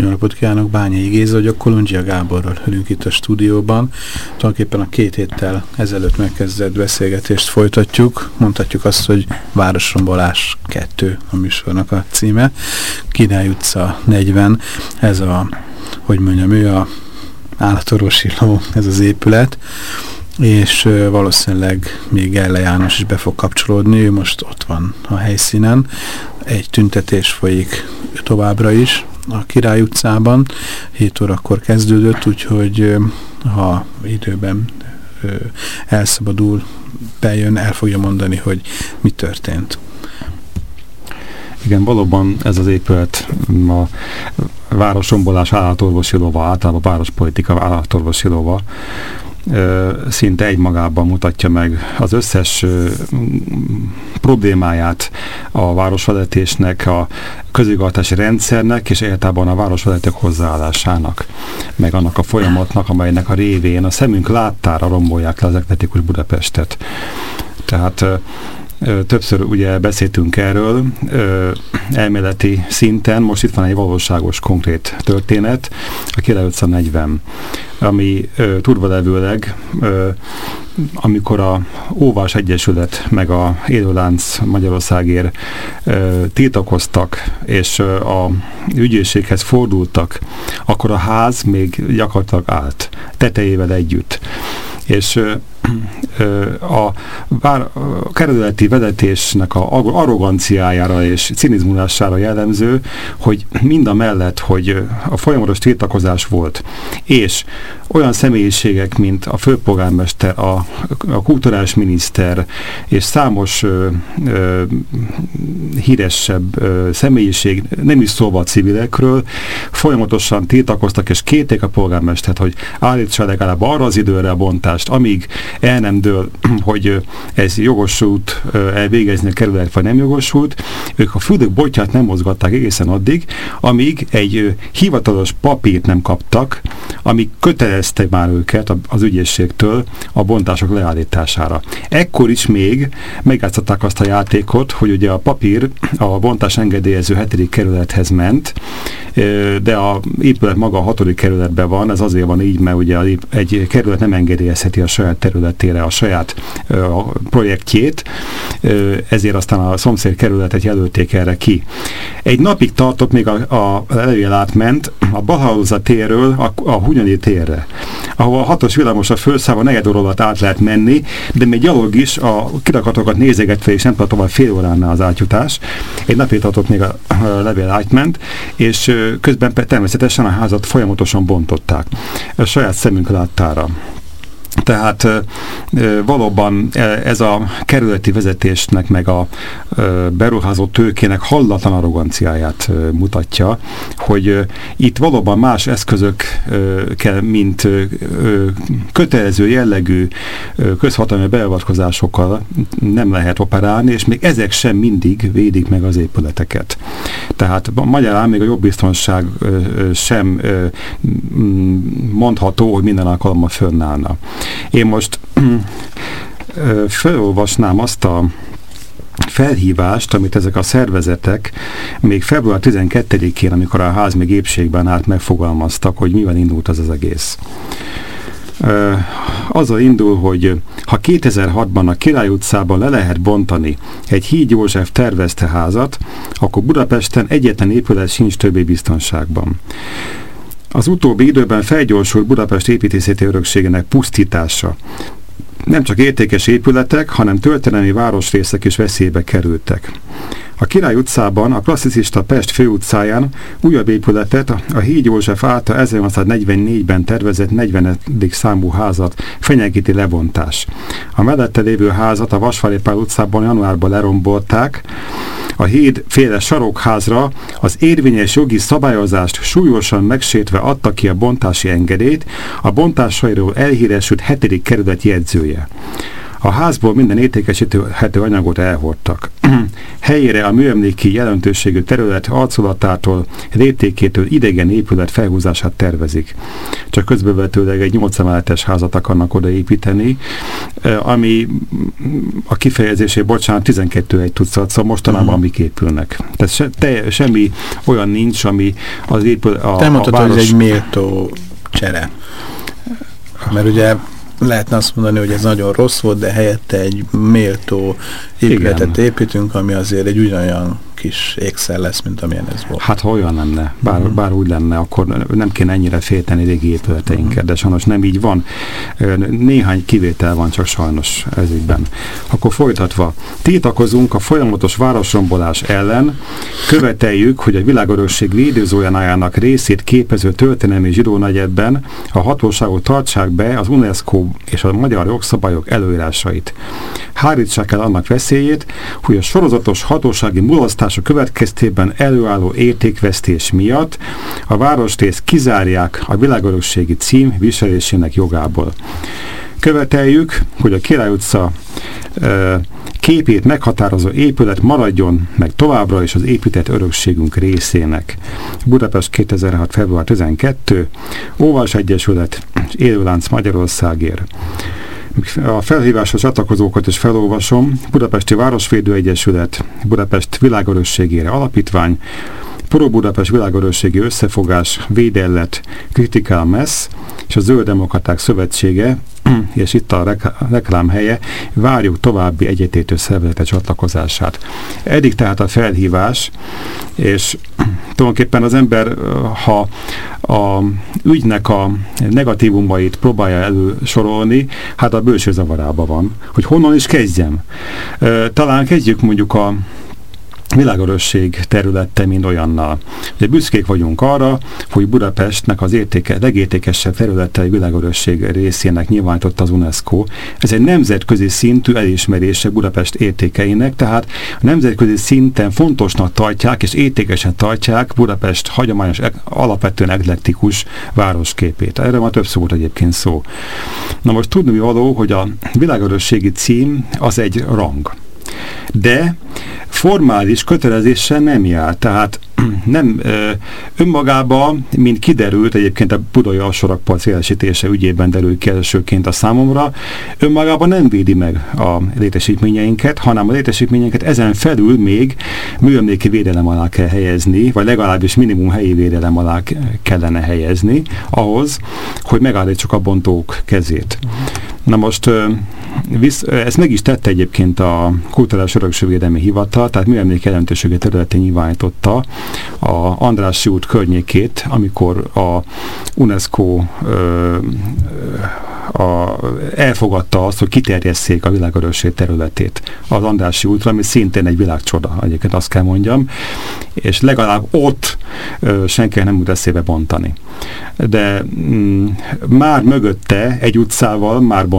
Jó napot kívánok, Bányai Géza vagyok, Kolundzsia Gáborral ülünk itt a stúdióban. Tulajdonképpen a két héttel ezelőtt megkezdett beszélgetést folytatjuk. Mondhatjuk azt, hogy Városrombolás 2 a műsornak a címe. Király utca 40, ez a, hogy mondjam, ő a állatorvosi ez az épület és valószínűleg még Elle János is be fog kapcsolódni, ő most ott van a helyszínen. Egy tüntetés folyik továbbra is, a Király utcában. 7 órakor kezdődött, úgyhogy ha időben elszabadul, bejön, el fogja mondani, hogy mi történt. Igen, valóban ez az épület a városombolás állatorvosi lova, általában várospolitika állatorvosi lova, szinte egy magában mutatja meg az összes problémáját a városvezetésnek, a közigazgatási rendszernek, és egyáltalán a városvezetők hozzáállásának, meg annak a folyamatnak, amelynek a révén a szemünk láttára rombolják le az ekletikus Budapestet. Tehát Többször ugye beszéltünk erről elméleti szinten, most itt van egy valóságos, konkrét történet, a 940, ami turvalevőleg, amikor a Óvás Egyesület meg a Élőlánc Magyarországért tiltakoztak, és a ügyészséghez fordultak, akkor a ház még gyakorlatilag állt, tetejével együtt. És a, bár a kerületi vezetésnek a arroganciájára és cinizmulására jellemző, hogy mind a mellett, hogy a folyamatos tiltakozás volt, és olyan személyiségek, mint a főpolgármester, a, a kulturális miniszter és számos ö, ö, híresebb ö, személyiség, nem is szóval civilekről, folyamatosan tiltakoztak és kérték a polgármestert, hogy állítsa legalább arra az időre a bontást, amíg el nem dől, hogy ez jogosult elvégezni a kerület, vagy nem jogosult. Ők a füldök botját nem mozgatták egészen addig, amíg egy hivatalos papírt nem kaptak, ami kötelezte már őket az ügyészségtől a bontások leállítására. Ekkor is még megjátszották azt a játékot, hogy ugye a papír a bontás engedélyező hetedik kerülethez ment, de a épület maga a hatodik kerületben van, ez azért van így, mert ugye egy kerület nem engedélyezheti a saját területére a saját a projektjét, ezért aztán a szomszéd kerületet jelölték erre ki. Egy napig tartott, még a, a levél átment a Bahalóza térről a, a Hunyadi térre, ahol a hatos villamos a fölszállva negyed alatt át lehet menni, de még gyalog is a kirakatokat nézegetve, és nem tudott tovább fél óránál az átjutás. Egy napig tartott még a, a levél átment, és közben természetesen a házat folyamatosan bontották a saját szemünk láttára. Tehát valóban ez a kerületi vezetésnek, meg a beruházó tőkének hallatlan arroganciáját mutatja, hogy itt valóban más eszközök kell, mint kötelező jellegű közhatalmi beavatkozásokkal nem lehet operálni, és még ezek sem mindig védik meg az épületeket. Tehát magyarán még a jobbiztonság sem mondható, hogy minden alkalommal fönnállna. Én most felolvasnám azt a felhívást, amit ezek a szervezetek még február 12-én, amikor a ház még épségben állt, megfogalmaztak, hogy mivel indult az az egész. Azzal indul, hogy ha 2006-ban a Király utcában le lehet bontani egy Híd József tervezte házat, akkor Budapesten egyetlen épület sincs többé biztonságban. Az utóbbi időben felgyorsult Budapest építészeti örökségének pusztítása. Nem csak értékes épületek, hanem történelmi városrészek is veszélybe kerültek. A Király utcában, a klasszicista Pest főutcáján újabb épületet, a Híd József által 1944-ben tervezett 40. számú házat fenyegíti lebontás. A mellette lévő házat a Vasvári Pál utcában januárban lerombolták, a híd féle sarokházra az érvényes jogi szabályozást súlyosan megsértve adta ki a bontási engedélyt, a bontásairól elhíresült hetedik kerület jegyzője. A házból minden értékesíthető anyagot elhordtak. Helyére a műemléki jelentőségű terület arculatától, rétékétől idegen épület felhúzását tervezik. Csak közbevetőleg egy 8 emeletes házat akarnak odaépíteni, ami a kifejezésé, bocsánat, 12 egy tucat, szóval mostanában uh-huh. amik épülnek. Tehát se, te, semmi olyan nincs, ami az épül... A, te mondtad, a város... hogy ez egy méltó csere. Mert ugye lehetne azt mondani, hogy ez nagyon rossz volt, de helyette egy méltó épületet Igen. építünk, ami azért egy ugyanolyan kis ékszer lesz, mint amilyen ez volt. Hát ha olyan lenne, bár, uh mhm. -huh. bár úgy lenne, akkor nem kéne ennyire félteni régi épületeinket, uh mhm. -huh. de sajnos nem így van. Néhány kivétel van csak sajnos ez ígyben. Akkor folytatva, tiltakozunk a folyamatos városrombolás ellen, követeljük, hogy a világörökség védőzójánájának részét képező történelmi zsidónegyedben a hatóságok tartsák be az UNESCO és a magyar jogszabályok előírásait. Hárítsák el annak veszélyét, hogy a sorozatos hatósági mulasztás választása következtében előálló értékvesztés miatt a városrész kizárják a világörökségi cím viselésének jogából. Követeljük, hogy a Király utca e, képét meghatározó épület maradjon meg továbbra is az épített örökségünk részének. Budapest 2006. február 12. Óvás Egyesület, Élőlánc Magyarországért. A felhíváshoz csatlakozókat is felolvasom. Budapesti Városvédő Egyesület, Budapest Világörösségére Alapítvány, Pro Budapest Világörösségi Összefogás, Védellet, Kritikál Messz és a Zöld Demokraták Szövetsége, és itt a reklám helye, várjuk további egyetétő szervezete csatlakozását. Eddig tehát a felhívás, és tulajdonképpen az ember, ha a ügynek a negatívumait próbálja elősorolni, hát a bőső zavarában van, hogy honnan is kezdjem. Talán kezdjük mondjuk a világörösség területe, mint olyannal. Ugye büszkék vagyunk arra, hogy Budapestnek az értéke, legértékesebb területe a világörösség részének nyilvánította az UNESCO. Ez egy nemzetközi szintű elismerése Budapest értékeinek, tehát nemzetközi szinten fontosnak tartják és értékesen tartják Budapest hagyományos, alapvetően eklektikus városképét. Erre már több szó volt egyébként szó. Na most tudni való, hogy a világörösségi cím az egy rang de formális kötelezéssel nem jár. Tehát nem önmagában, mint kiderült, egyébként a budai alsorakpart szélesítése ügyében derül ki elsőként a számomra, önmagában nem védi meg a létesítményeinket, hanem a létesítményeinket ezen felül még műemléki védelem alá kell helyezni, vagy legalábbis minimum helyi védelem alá kellene helyezni, ahhoz, hogy megállítsuk a bontók kezét. Na most visz, ezt meg is tette egyébként a Kulturális Örökségvédelmi Hivatal, tehát műemlék jelentősége területén nyilvánította a Andrássy út környékét, amikor a UNESCO ö, a, elfogadta azt, hogy kiterjesszék a világörökség területét az Andrássy útra, ami szintén egy világcsoda, egyébként azt kell mondjam, és legalább ott ö, senki nem tud eszébe bontani. De mm, már mögötte egy utcával már bontanak,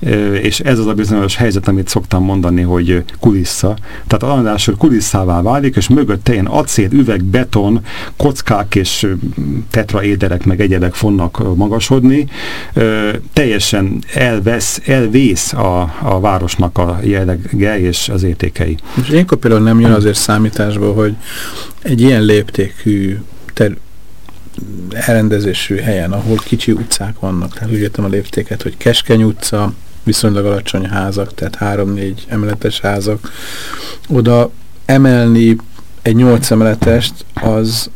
ö, és ez az a bizonyos helyzet, amit szoktam mondani, hogy kulissza. Tehát Andrássy kulisszává válik, és mögötte ilyen acél, üveg, beton, kockák és tetraéderek meg egyedek fognak magasodni, teljesen elvesz, elvész a, a városnak a jellege és az értékei. És ilyenkor például nem jön azért számításba, hogy egy ilyen léptékű ter elrendezésű helyen, ahol kicsi utcák vannak, tehát úgy értem a léptéket, hogy Keskeny utca, viszonylag alacsony házak, tehát három-négy emeletes házak, oda emelni egy nyolc emeletest, az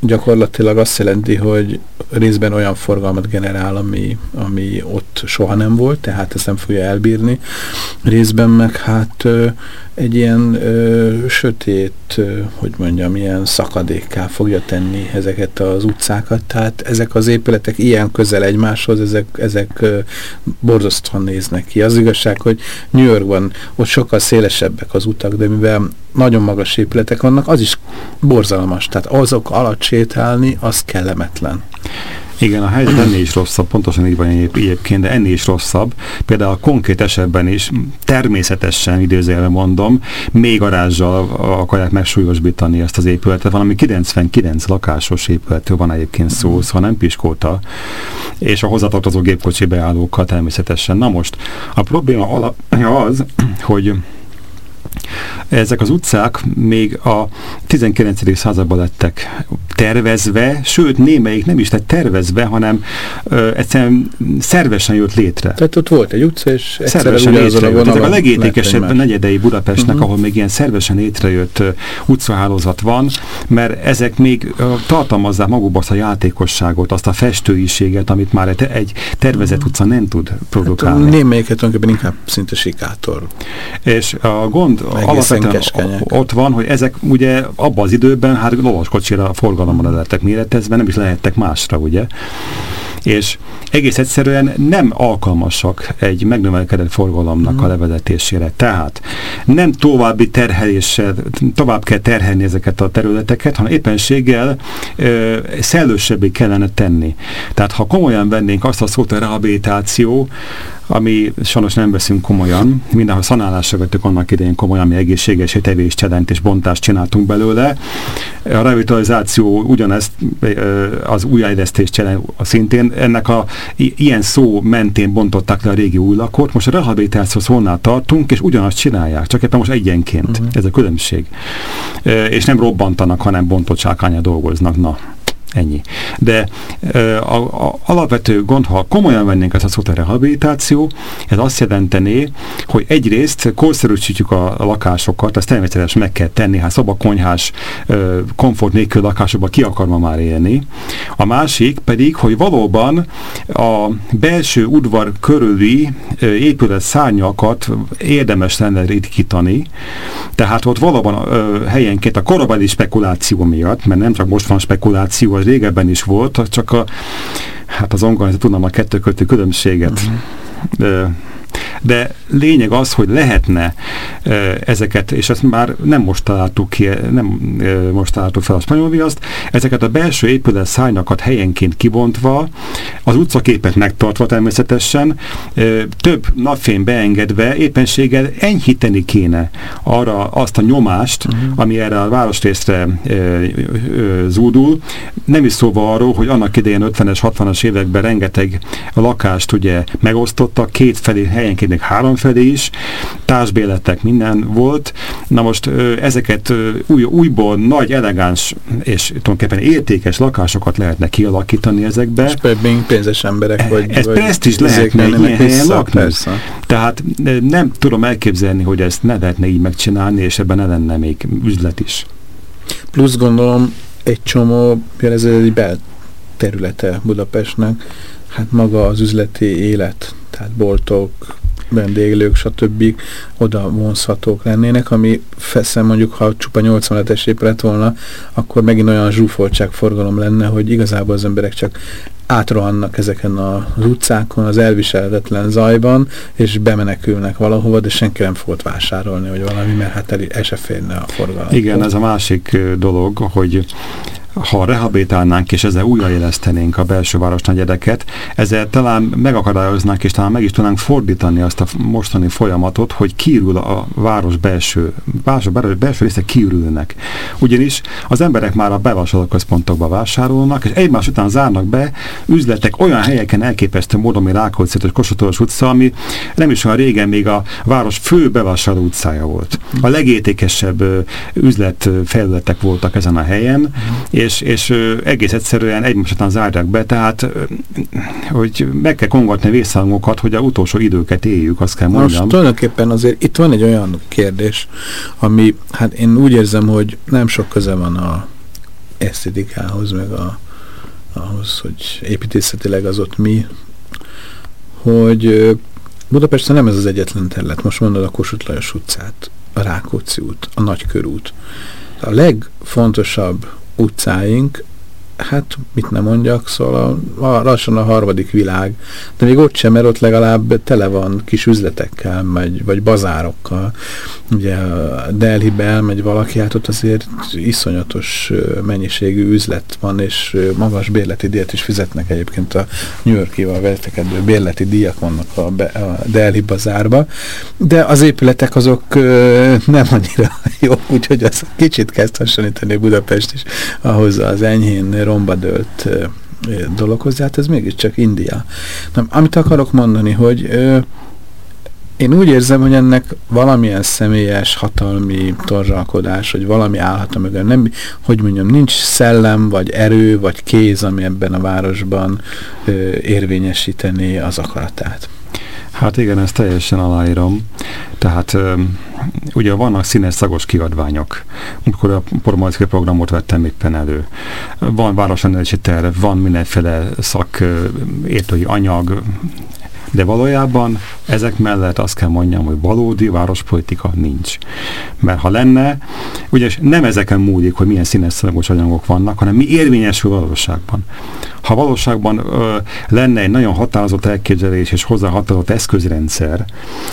gyakorlatilag azt jelenti, hogy részben olyan forgalmat generál, ami, ami ott soha nem volt, tehát ezt nem fogja elbírni. Részben meg hát egy ilyen ö, sötét, ö, hogy mondjam, ilyen szakadékká fogja tenni ezeket az utcákat, tehát ezek az épületek ilyen közel egymáshoz, ezek, ezek ö, borzasztóan néznek ki. Az igazság, hogy New Yorkban ott sokkal szélesebbek az utak, de mivel nagyon magas épületek vannak, az is borzalmas, tehát azok alatt sétálni, az kellemetlen. Igen, a helyzet ennél is rosszabb, pontosan így van egyébként, de ennél is rosszabb. Például a konkrét esetben is természetesen, idézőjelben mondom, még garázsal akarják megsúlyosbítani ezt az épületet. Valami 99 lakásos épületről van egyébként szó, mm. szóval nem piskóta. És a hozzátartozó gépkocsi beállókkal természetesen. Na most, a probléma az, hogy ezek az utcák még a 19. században lettek tervezve, sőt némelyik nem is lett tervezve, hanem ö, egyszerűen szervesen jött létre. Tehát ott volt egy utca, és szervesen létrejött. Ezek a legértékesebb negyedei Budapestnek, uh -huh. ahol még ilyen szervesen létrejött uh, utcahálózat van, mert ezek még uh, tartalmazzák magukba azt a játékosságot, azt a festőiséget, amit már egy, egy tervezett uh -huh. utca nem tud produkálni. Hát némelyiket tulajdonképpen inkább szinte sikátor. És a gond alapvetően ott van, hogy ezek ugye abban az időben hát lovaskocsira forgalomban lettek méretezve, nem is lehettek másra, ugye? és egész egyszerűen nem alkalmasak egy megnövelkedett forgalomnak a mhm. levezetésére. Tehát nem további terheléssel, tovább kell terhelni ezeket a területeket, hanem éppenséggel ö, szellősebbé kellene tenni. Tehát ha komolyan vennénk azt a szót, a rehabilitáció, ami sajnos nem veszünk komolyan. Mindenhol szanálásra vettük annak idején komolyan, ami egészséges tevés, csedent és bontást csináltunk belőle. A revitalizáció ugyanezt az újjáélesztés a szintén ennek a ilyen szó mentén bontották le a régi új lakot. Most a rehabilitáció szónál tartunk, és ugyanazt csinálják, csak éppen most egyenként. Uh mhm. -huh. Ez a különbség. És nem robbantanak, hanem bontott dolgoznak. Na, Ennyi. De a, a, alapvető gond, ha komolyan vennénk ezt a szót rehabilitáció, ez azt jelentené, hogy egyrészt korszerűsítjük a, lakásokat, ezt természetesen meg kell tenni, hát szobakonyhás, komfort nélkül lakásokban ki akarma már élni. A másik pedig, hogy valóban a belső udvar körüli épület szárnyakat érdemes lenne ritkítani, tehát ott valóban helyenként a korabeli spekuláció miatt, mert nem csak most van spekuláció, az régebben is volt, csak a, hát az angol, tudnám a kettő közti különbséget. Uh -huh de lényeg az, hogy lehetne ezeket, és ezt már nem most találtuk ki, nem most találtuk fel a spanyol viaszt, ezeket a belső épület szárnyakat helyenként kibontva, az utcaképet megtartva természetesen, több napfény beengedve éppenséggel enyhíteni kéne arra azt a nyomást, uh mhm. -huh. ami erre a városrészre zúdul. Nem is szóval arról, hogy annak idején 50-es, 60-as években rengeteg lakást ugye megosztottak, két felé helyenként még három felé is, társbéletek, minden volt. Na most ezeket új, újból nagy, elegáns és tulajdonképpen értékes lakásokat lehetne kialakítani ezekbe. És például pénzes emberek, vagy... Ez ezt is lehetne ilyen helyen lakni. Persze. Tehát nem tudom elképzelni, hogy ezt ne lehetne így megcsinálni, és ebben ne lenne még üzlet is. Plusz gondolom egy csomó, ez egy belterülete Budapestnek, hát maga az üzleti élet, tehát boltok, vendéglők, stb. oda vonzhatók lennének, ami feszem mondjuk, ha csupa 87-es épület volna, akkor megint olyan zsúfoltság forgalom lenne, hogy igazából az emberek csak átrohannak ezeken az utcákon, az elviselhetetlen zajban, és bemenekülnek valahova, de senki nem fogott vásárolni, vagy valami, mert hát el, el se férne a forgalom. Igen, ez a másik dolog, hogy ha rehabilitálnánk és ezzel újraélesztenénk a belső város negyedeket, ezzel talán megakadályoznánk és talán meg is tudnánk fordítani azt a mostani folyamatot, hogy kiürül a város belső, város, belső, része kiürülnek. Ugyanis az emberek már a bevásárlóközpontokba vásárolnak, és egymás után zárnak be üzletek olyan helyeken elképesztő módon, mint Rákóczi és Kossuth utca, ami nem is olyan régen még a város fő bevásárló utcája volt. A legértékesebb üzletfelületek voltak ezen a helyen, és, és egész egyszerűen egymás után zárják be, tehát hogy meg kell kongatni vészhangokat, hogy a utolsó időket éljük, azt kell mondjam. Most tulajdonképpen azért itt van egy olyan kérdés, ami, hát én úgy érzem, hogy nem sok köze van a esztetikához, meg a, ahhoz, hogy építészetileg az ott mi, hogy Budapesten nem ez az egyetlen terület. Most mondod a Kossuth Lajos utcát, a Rákóczi út, a Nagykörút. A legfontosabb utcáink hát mit nem mondjak, szóval a, a, lassan a harmadik világ, de még ott sem, mert ott legalább tele van kis üzletekkel, vagy, vagy bazárokkal. Ugye Delhibe elmegy valaki, hát ott azért iszonyatos mennyiségű üzlet van, és magas bérleti díjat is fizetnek egyébként a New Yorkival vetekedő bérleti díjak vannak a, be, a Delhi bazárba, de az épületek azok nem annyira jók, úgyhogy az kicsit kezd hasonlítani Budapest is ahhoz az enyhén romba dőlt dologhoz, hát ez mégiscsak India. Na, amit akarok mondani, hogy ö, én úgy érzem, hogy ennek valamilyen személyes, hatalmi torzsalkodás, vagy valami állhat mögött. Nem, hogy mondjam, nincs szellem, vagy erő, vagy kéz, ami ebben a városban ö, érvényesíteni az akaratát. Hát igen, ezt teljesen aláírom. Tehát ugye vannak színes szagos kiadványok, amikor a formaliszkai programot vettem éppen elő. Van városrendelési terv, van mindenféle szakértői anyag, de valójában ezek mellett azt kell mondjam, hogy valódi várospolitika nincs. Mert ha lenne, ugye nem ezeken múlik, hogy milyen színes szagos anyagok vannak, hanem mi érvényesül valóságban. Ha valóságban ö, lenne egy nagyon határozott elképzelés és hozzá határozott eszközrendszer,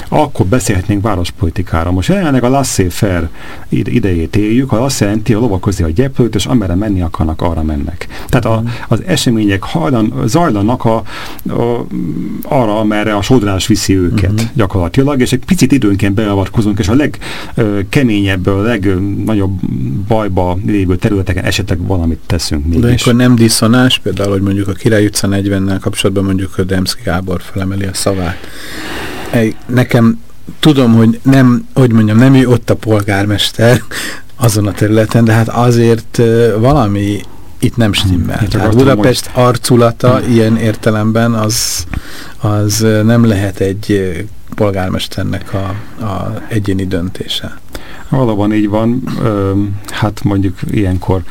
akkor beszélhetnénk várospolitikára. Most jelenleg a laissez-faire idejét éljük, a lasszé jelenti a lovak közé a gyeplőt, és amerre menni akarnak, arra mennek. Tehát a, az események hajlan, zajlanak a, a, arra, amerre a sodrás viszi őket uh-huh. gyakorlatilag, és egy picit időnként beavatkozunk, és a legkeményebb, a legnagyobb bajba lévő területeken esetleg valamit teszünk. Mégis. De akkor nem diszonás, például hogy mondjuk a Király utca 40-nel kapcsolatban mondjuk a Demszki Gábor felemeli a szavát. Nekem tudom, hogy nem, hogy mondjam, nem ő ott a polgármester azon a területen, de hát azért valami itt nem stimmel. Hmm, Tehát Budapest hogy... arculata hmm. ilyen értelemben az, az nem lehet egy polgármesternek a, a egyéni döntése. Valóban így van, ö, hát mondjuk ilyenkor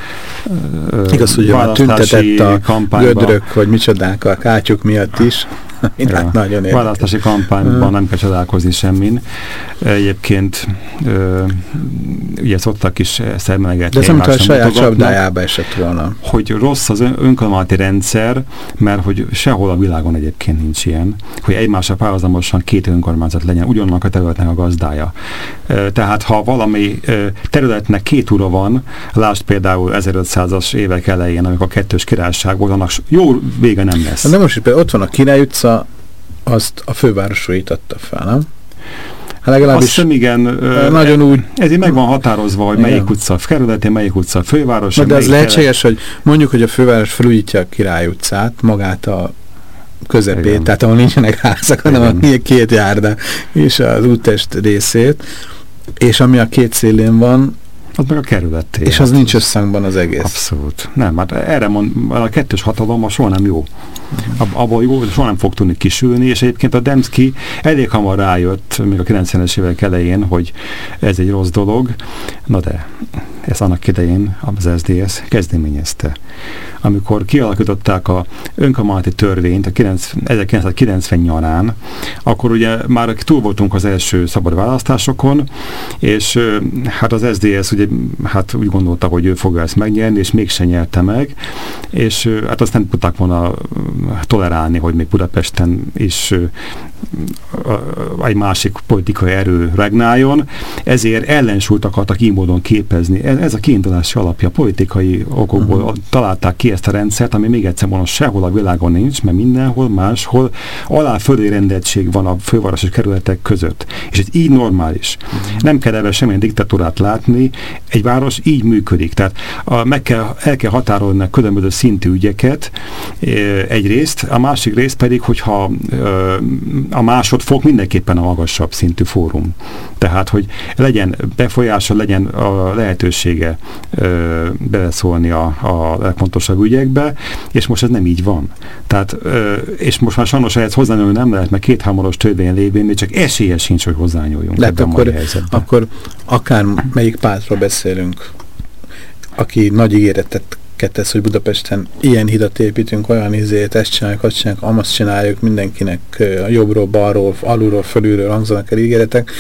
ö, Igaz, hogy tüntetett a kampányba. gödrök, vagy micsodák a kátyuk miatt is. ja. nagyon Választási kampányban nem kell csodálkozni semmin. Egyébként ö, ugye szoktak is szemlegetni. De ez nem a saját csapdájába esett volna. Hogy rossz az önkormányzati rendszer, mert hogy sehol a világon egyébként nincs ilyen, hogy egymásra párhuzamosan két önkormányzat legyen, ugyanannak a területnek a gazdája. Tehát ha valami területnek két ura van, lásd például 1500-as évek elején, amikor a kettős királyság volt, annak jó vége nem lesz. De most ott van a Király utca, azt a főváros adta fel, nem? Hát legalábbis Azt hiszem, igen. Nagyon úgy. Ez így meg van határozva, hogy igen. melyik utca a kerületi, melyik utca a főváros. De az lehetséges, hogy mondjuk, hogy a főváros felújítja a Király utcát, magát a közepét, igen. tehát ahol nincsenek házak, hanem igen. a két járda és az úttest részét, és ami a két szélén van, az meg a kerületé. És az nincs összhangban az egész. Abszolút. Nem, hát erre mond, a kettős hatalom soha nem jó. Ab, abban jó, soha nem fog tudni kisülni, és egyébként a Demszki elég hamar rájött, még a 90-es évek elején, hogy ez egy rossz dolog. Na de, ezt annak idején az SDS kezdeményezte. Amikor kialakították a önkormányzati törvényt a 1990 nyarán, akkor ugye már túl voltunk az első szabad választásokon, és hát az SDS ugye hát úgy gondolta, hogy ő fogja ezt megnyerni, és mégsem nyerte meg, és hát azt nem tudták volna tolerálni, hogy még Budapesten is egy másik politikai erő regnáljon, ezért ellensúlyt akartak így módon képezni. Ez a kiindulási alapja, politikai okokból uh mhm. -huh. találták ki ezt a rendszert, ami még egyszer mondom, sehol a világon nincs, mert mindenhol máshol alá fölé rendeltség van a fővárosi kerületek között. És ez így normális. Uh mhm. -huh. Nem kell ebben semmilyen diktatúrát látni, egy város így működik. Tehát a, meg kell, el kell határolni a különböző szintű ügyeket egyrészt, a másik rész pedig, hogyha a másodfok mindenképpen a magasabb szintű fórum. Tehát, hogy legyen befolyása, legyen a lehetősége ö, beleszólni a, a legfontosabb ügyekbe, és most ez nem így van. Tehát, ö, és most már sajnos ehhez hozzányúlni nem lehet, mert két hamaros törvény lévén még csak esélye sincs, hogy hozzányúljunk. Lehet, akkor, akkor akár melyik pártról beszélünk, aki nagy ígéretet tesz, hogy Budapesten ilyen hidat építünk, olyan izét, ezt csináljuk, azt csináljuk, amazt csináljuk, mindenkinek jobbról, balról, alulról, fölülről hangzanak el ígéretek.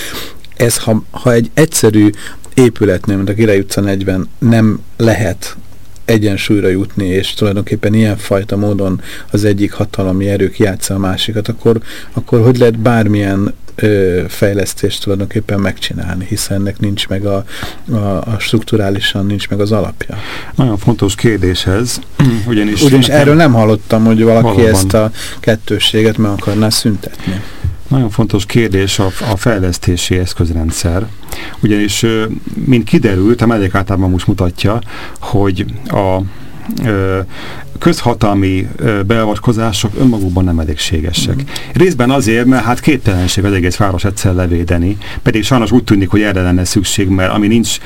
Ez, ha, ha egy egyszerű épületnél, mint a Király utca 40 nem lehet egyensúlyra jutni, és tulajdonképpen ilyen fajta módon az egyik hatalmi erők játsza a másikat, akkor, akkor hogy lehet bármilyen ö, fejlesztést tulajdonképpen megcsinálni, hiszen ennek nincs meg a, a, a strukturálisan nincs meg az alapja. Nagyon fontos kérdés ez, ugyanis... Ugyanis erről nem hallottam, hogy valaki valóban. ezt a kettősséget meg akarná szüntetni. Nagyon fontos kérdés a, a fejlesztési eszközrendszer, ugyanis, mint kiderült, a megyek általában most mutatja, hogy a közhatalmi beavatkozások önmagukban nem elégségesek. Mm. Részben azért, mert hát képtelenség az egész város egyszer levédeni, pedig sajnos úgy tűnik, hogy erre lenne szükség, mert ami nincs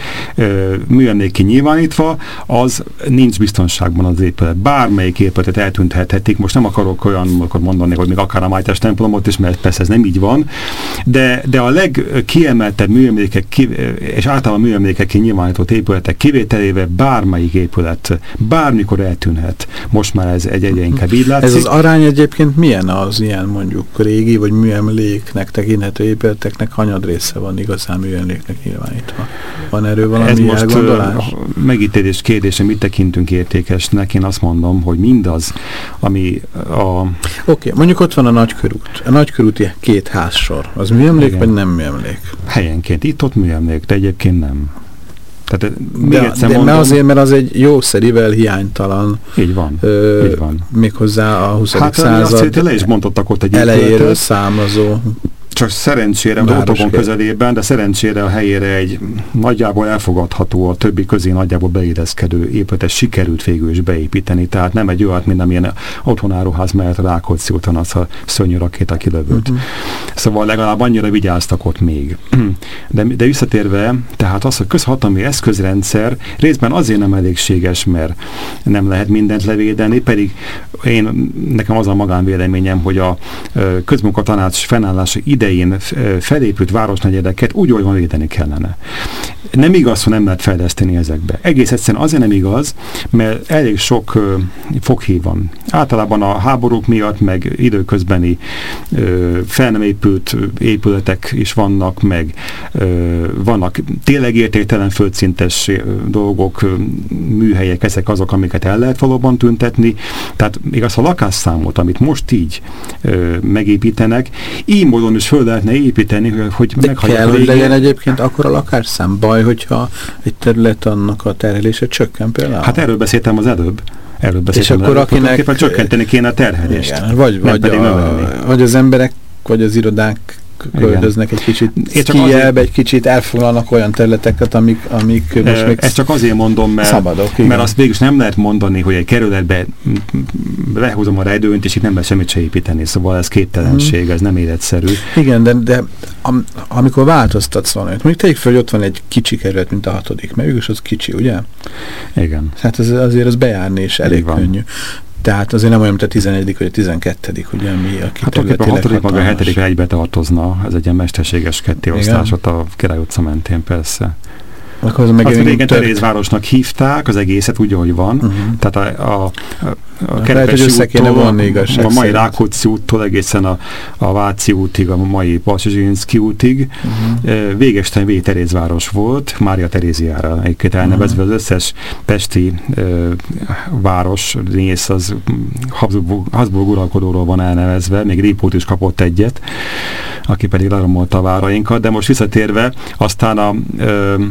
műemlék kinyilvánítva, az nincs biztonságban az épület. Bármelyik épületet eltünthethetik, most nem akarok olyan mondani, hogy még akár a Májtás templomot is, mert persze ez nem így van, de, de a legkiemeltebb műemlékek ki, és általában műemlékek kinyilvánított épületek kivételével bármelyik épület bármikor eltűnhet. Most már ez egy egyre inkább így látszik. Ez az arány egyébként milyen az ilyen mondjuk régi vagy műemléknek tekinthető épületeknek hanyad része van igazán műemléknek nyilvánítva? Van erről valami ez most elgondolás? megítélés kérdése, mit tekintünk értékesnek? Én azt mondom, hogy mindaz, ami a... Oké, okay, mondjuk ott van a nagykörút. A nagykörúti két házsor. Az műemlék Igen. vagy nem műemlék? Helyenként. Itt-ott műemlék, de egyébként nem. Tehát még de, egyszer de mondom, azért, mert az egy jószerivel hiánytalan. Így van. Ö, így van. Méghozzá a 20. Hát, század azt le is mondottak ott egy elejéről számozó csak szerencsére a Otokon közelében, de szerencsére a helyére egy nagyjából elfogadható, a többi közé nagyjából beérezkedő épületet sikerült végül is beépíteni, tehát nem egy olyat, mint amilyen otthonáruház mellett Rákóczi úton az a szörnyű rakéta kilövött. Uh mhm. -huh. Szóval legalább annyira vigyáztak ott még. De, de visszatérve, tehát az, hogy közhatalmi eszközrendszer részben azért nem elégséges, mert nem lehet mindent levédeni, pedig én, nekem az a magánvéleményem, hogy a közmunkatanács fennállása ide idején felépült városnegyedeket úgy olyan védeni kellene. Nem igaz, hogy nem lehet fejleszteni ezekbe. Egész egyszerűen azért nem igaz, mert elég sok uh, foghív van. Általában a háborúk miatt, meg időközbeni uh, fel nem épült épületek is vannak, meg uh, vannak tényleg értéktelen földszintes dolgok, műhelyek, ezek azok, amiket el lehet valóban tüntetni. Tehát még az a lakásszámot, amit most így megépítenek, így módon is föl lehetne építeni, hogy De kell, hogy legyen egyébként akkor a lakásszám baj, hogyha egy terület annak a terhelése csökken például? Hát erről beszéltem az előbb. Erről beszéltem és akkor akinek... csökkenteni kéne a terhelést. Igen, vagy, vagy, a, vagy az emberek, vagy az irodák költöznek egy kicsit kijebb, egy kicsit elfoglalnak olyan területeket, amik, amik most még Ezt csak azért mondom, mert, szabadok, mert azt végül nem lehet mondani, hogy egy kerületbe lehúzom a rejdőnt, és itt nem lehet semmit se építeni, szóval ez képtelenség, ez nem életszerű. Igen, de, de am, amikor változtatsz valamit, mondjuk tegyük fel, hogy ott van egy kicsi kerület, mint a hatodik, mert végül az kicsi, ugye? Igen. Hát az, azért az bejárni is elég könnyű. Tehát azért nem olyan, mint a 11. vagy a 12. ugye mi a Hát a hatodik maga a hetedik egybe tartozna, ez egy ilyen mesterséges kettéosztás ott a Király utca mentén persze. Akkor az Azt régen Terézvárosnak hívták, az egészet úgy, ahogy van. Uh mhm. -huh. Tehát a, a, a Kerepesi úttól, a mai Rákóczi úttól egészen a, a Váci útig, a mai Balcsizsinszki útig. Uh -huh. Végesen V. Terézváros volt, Mária Teréziára egyébként elnevezve uh -huh. az összes pesti uh, város rész az Habsburg, Habsburg uralkodóról van elnevezve, még Répót is kapott egyet, aki pedig leromolta a várainkat, de most visszatérve, aztán a uh,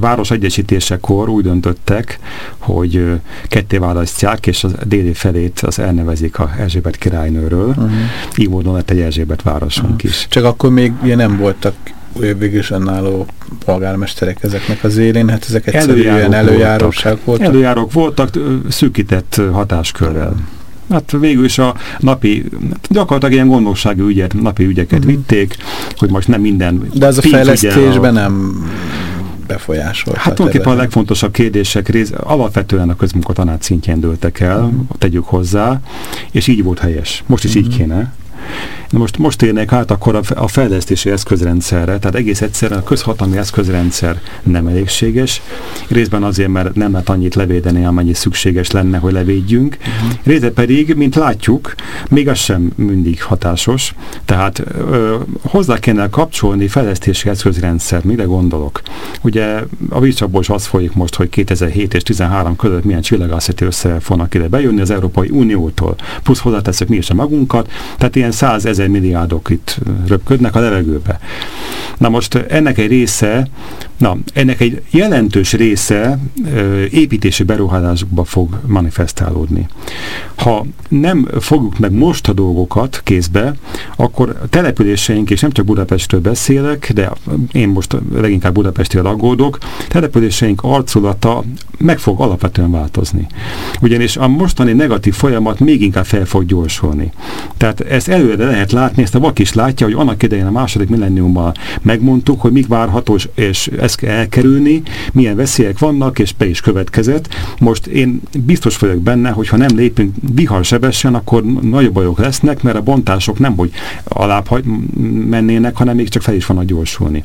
város egyesítésekor úgy döntöttek, hogy ketté választják, és a déli felét az elnevezik a Erzsébet királynőről. Uh -huh. Így módon lett egy Erzsébet városunk uh -huh. is. Csak akkor még ugye nem voltak végül is önálló polgármesterek ezeknek az élén, hát ezek egyszerűen előjáróság voltak. Előjárók voltak szűkített hatáskörrel. Hát végül is a napi, gyakorlatilag ilyen gondossági ügyet, napi ügyeket uh mhm. -huh. vitték, hogy most nem minden De az a fejlesztésben a... nem befolyásolt. Hát tulajdonképpen a legfontosabb kérdések rész, alapvetően a közmunkatanács szintjén dőltek el, -huh. tegyük hozzá, és így volt helyes. Most is -huh. így mhm. kéne. Na most, most érnék át akkor a, a fejlesztési eszközrendszerre, tehát egész egyszerűen a közhatalmi eszközrendszer nem elégséges, részben azért, mert nem lehet annyit levédeni, amennyi szükséges lenne, hogy levédjünk, uh-huh. részben pedig, mint látjuk, még az sem mindig hatásos, tehát ö, hozzá kéne kapcsolni fejlesztési eszközrendszer, mire gondolok. Ugye a vízcsapból az folyik most, hogy 2007 és 2013 között milyen csillagászati össze fognak ide bejönni az Európai Uniótól, plusz hozzáteszek mi is a magunkat, tehát ilyen 100 ezer milliárdok itt röpködnek a levegőbe. Na most ennek egy része, na, ennek egy jelentős része ö, építési beruházásokba fog manifestálódni. Ha nem fogjuk meg most a dolgokat kézbe, akkor a településeink, és nem csak Budapestről beszélek, de én most leginkább Budapestről aggódok, településeink arculata meg fog alapvetően változni. Ugyanis a mostani negatív folyamat még inkább fel fog gyorsulni. Tehát ezt előre lehet látni, ezt a vak is látja, hogy annak idején a második millenniumban megmondtuk, hogy mik várható, és ezt kell elkerülni, milyen veszélyek vannak, és be is következett. Most én biztos vagyok benne, hogy ha nem lépünk viharsebesen, akkor nagyobb bajok lesznek, mert a bontások nem, hogy alább mennének, hanem még csak fel is vannak gyorsulni.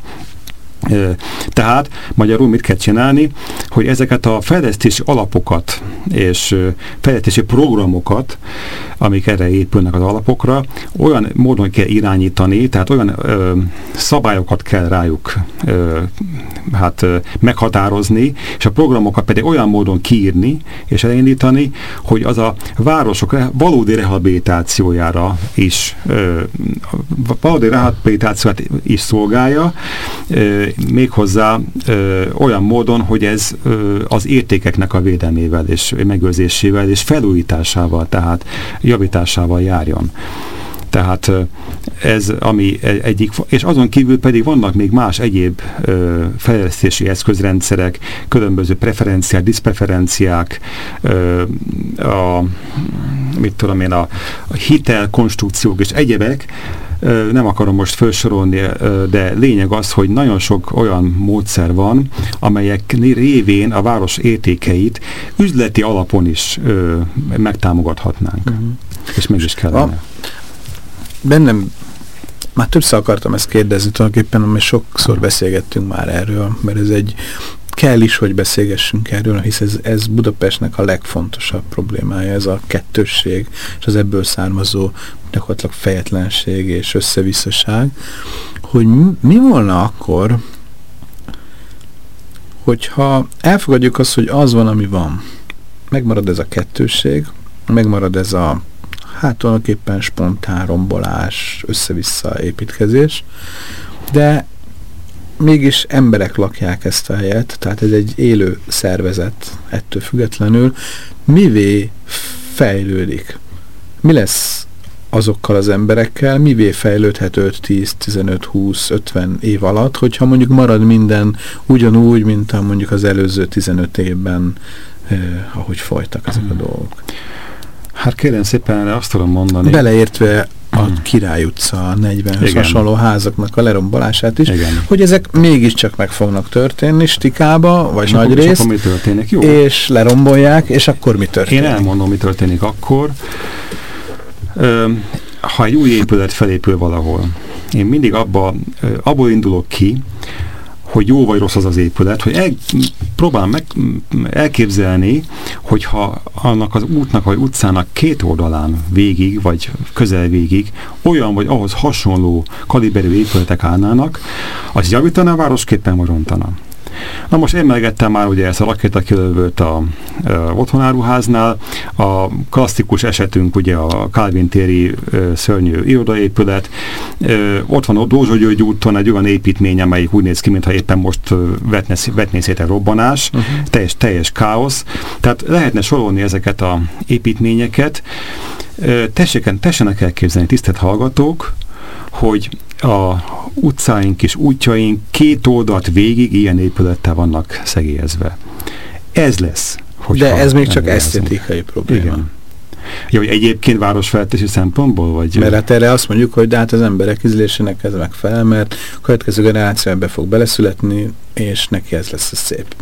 Tehát magyarul mit kell csinálni, hogy ezeket a fejlesztési alapokat és fejlesztési programokat, amik erre épülnek az alapokra, olyan módon kell irányítani, tehát olyan ö, szabályokat kell rájuk ö, hát, ö, meghatározni, és a programokat pedig olyan módon kiírni és elindítani, hogy az a városok valódi rehabilitációjára is ö, valódi rehabilitációt is szolgálja, ö, méghozzá ö, olyan módon, hogy ez ö, az értékeknek a védelmével és megőrzésével és felújításával, tehát javításával járjon. Tehát ez, ami e, egyik, és azon kívül pedig vannak még más egyéb ö, fejlesztési eszközrendszerek, különböző preferenciák, diszpreferenciák, ö, a, mit tudom én, a, hitelkonstrukciók és egyebek, nem akarom most felsorolni, de lényeg az, hogy nagyon sok olyan módszer van, amelyek révén a város értékeit üzleti alapon is megtámogathatnánk. Uh mhm. -huh. És meg is kellene. A, bennem már többször akartam ezt kérdezni, tulajdonképpen, mert sokszor beszélgettünk már erről, mert ez egy kell is, hogy beszélgessünk erről, hisz ez, ez Budapestnek a legfontosabb problémája, ez a kettősség, és az ebből származó gyakorlatilag fejetlenség és összevisszaság, hogy mi volna akkor, hogyha elfogadjuk azt, hogy az van, ami van, megmarad ez a kettősség, megmarad ez a hát tulajdonképpen spontán rombolás, össze-vissza építkezés, de mégis emberek lakják ezt a helyet, tehát ez egy élő szervezet ettől függetlenül. Mivé fejlődik? Mi lesz azokkal az emberekkel, mivé fejlődhet 5, 10, 15, 20, 50 év alatt, hogyha mondjuk marad minden ugyanúgy, mint a mondjuk az előző 15 évben, eh, ahogy folytak ezek a hmm. dolgok. Hát kérem szépen azt tudom mondani. Beleértve a hmm. Király utca 40 hasonló házaknak a lerombolását is, Igen. hogy ezek mégiscsak meg fognak történni stikába, vagy és nagy akkor, rész, és, történik? Jó. és lerombolják, és akkor mi történik? Én elmondom, mi történik akkor. Ha egy új épület felépül valahol, én mindig abba, abból indulok ki, hogy jó vagy rossz az az épület, hogy el, próbál meg elképzelni, hogyha annak az útnak vagy utcának két oldalán végig, vagy közel végig olyan vagy ahhoz hasonló kaliberű épületek állnának, az javítaná a városképpen vagy rontana. Na most emlegettem már ugye ezt a rakétakilövőt a, a otthonáruháznál, a klasszikus esetünk ugye a Calvin téri ö, szörnyű irodaépület, ö, ott van a Dózsa György úton egy olyan építmény, amelyik úgy néz ki, mintha éppen most vetne, vetné szét egy robbanás, uh -huh. teljes, teljes káosz. Tehát lehetne sorolni ezeket a építményeket. Tessék, tessenek elképzelni, tisztelt hallgatók, hogy a utcáink és útjaink két oldalt végig ilyen épülettel vannak szegélyezve. Ez lesz. De ez még csak esztetikai probléma. Igen. Ja, hogy egyébként városfejlesztési szempontból? Vagy mert hát erre azt mondjuk, hogy de hát az emberek ízlésének ez megfelel, mert a következő generáció ebbe fog beleszületni, és neki ez lesz a szép.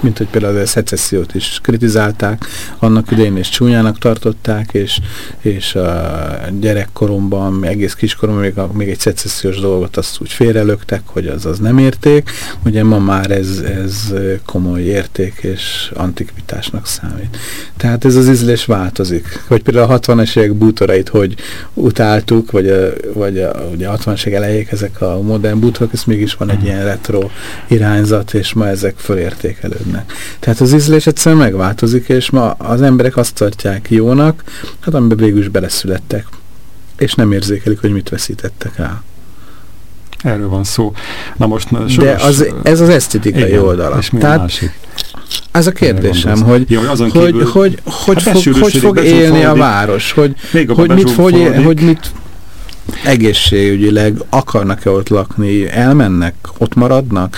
Mint hogy például a szecessziót is kritizálták, annak idején is csúnyának tartották, és, és a gyerekkoromban, egész kiskoromban még, a, még egy szecessziós dolgot azt úgy félrelöktek, hogy az az nem érték. Ugye ma már ez, ez komoly érték és antikvitásnak számít. Tehát ez az ízlés változik. Hogy például a 60-es évek bútorait hogy utáltuk, vagy a, vagy a, ugye a 60-as évek elejék ezek a modern bútorok, ez mégis van egy ilyen retro irányzat, és ma ezek fölértékelődnek. Tehát az ízlés egyszerűen megváltozik, és ma az emberek azt tartják jónak, hát amiben végül is beleszülettek, és nem érzékelik, hogy mit veszítettek el. Erről van szó. Na most soros, De az, ez az esztetikai igen, oldala. És Tehát, másik? Ez a kérdésem, hogy, Jó, hogy, kívül, hogy, hogy, hát fog, hogy fog élni a város, hogy, hogy, mit, hogy, hogy mit egészségügyileg akarnak-e ott lakni, elmennek, ott maradnak,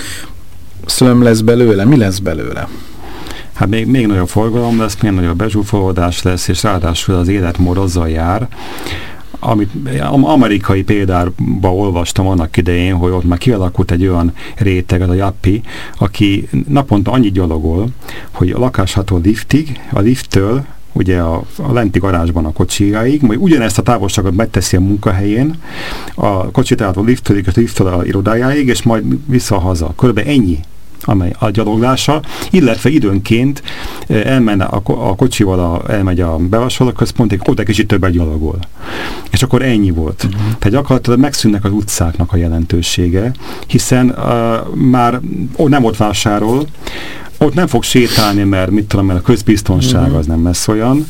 szlöm lesz belőle, mi lesz belőle? Hát még, még nagyobb forgalom lesz, még nagyobb bezsúfolódás lesz, és ráadásul az életmód azzal jár, amit amerikai példába olvastam annak idején, hogy ott már kialakult egy olyan réteg, az a jappi, aki naponta annyit gyalogol, hogy a lakáshától liftig, a lifttől ugye a, a lenti garázsban a kocsiáig, majd ugyanezt a távolságot megteszi a munkahelyén, a kocsitától liftölig, a lifttől a irodájáig, és majd vissza haza. Körülbelül ennyi amely a gyaloglása, illetve időnként elmenne a, a kocsival, a, elmegy a bevásárlóközpontig, ott egy kicsit többet gyalogol. És akkor ennyi volt. Uh-huh. Tehát gyakorlatilag megszűnnek az utcáknak a jelentősége, hiszen uh, már ó, nem ott vásárol, ott nem fog sétálni, mert mit tudom, mert a közbiztonság mhm. az nem lesz olyan.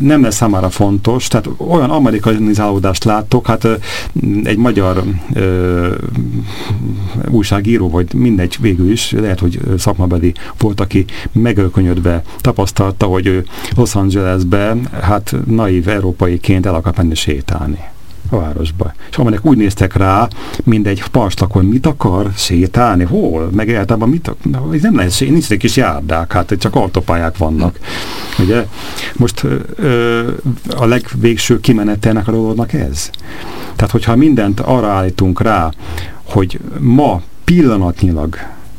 Nem lesz számára fontos, tehát olyan amerikanizálódást látok, hát egy magyar ö, újságíró, vagy mindegy végül is, lehet, hogy szakmabeli volt, aki megölkönyödve tapasztalta, hogy Los Angelesbe, hát naív európaiként el akar menni sétálni a városba. És aminek úgy néztek rá, mint egy parslakon, mit akar sétálni, hol, meg általában mit akar, ez nem lehet, nincsenek is járdák, hát csak autópályák vannak. Ugye? Most ö, a legvégső kimenete ennek a dolognak ez. Tehát, hogyha mindent arra állítunk rá, hogy ma pillanatnyilag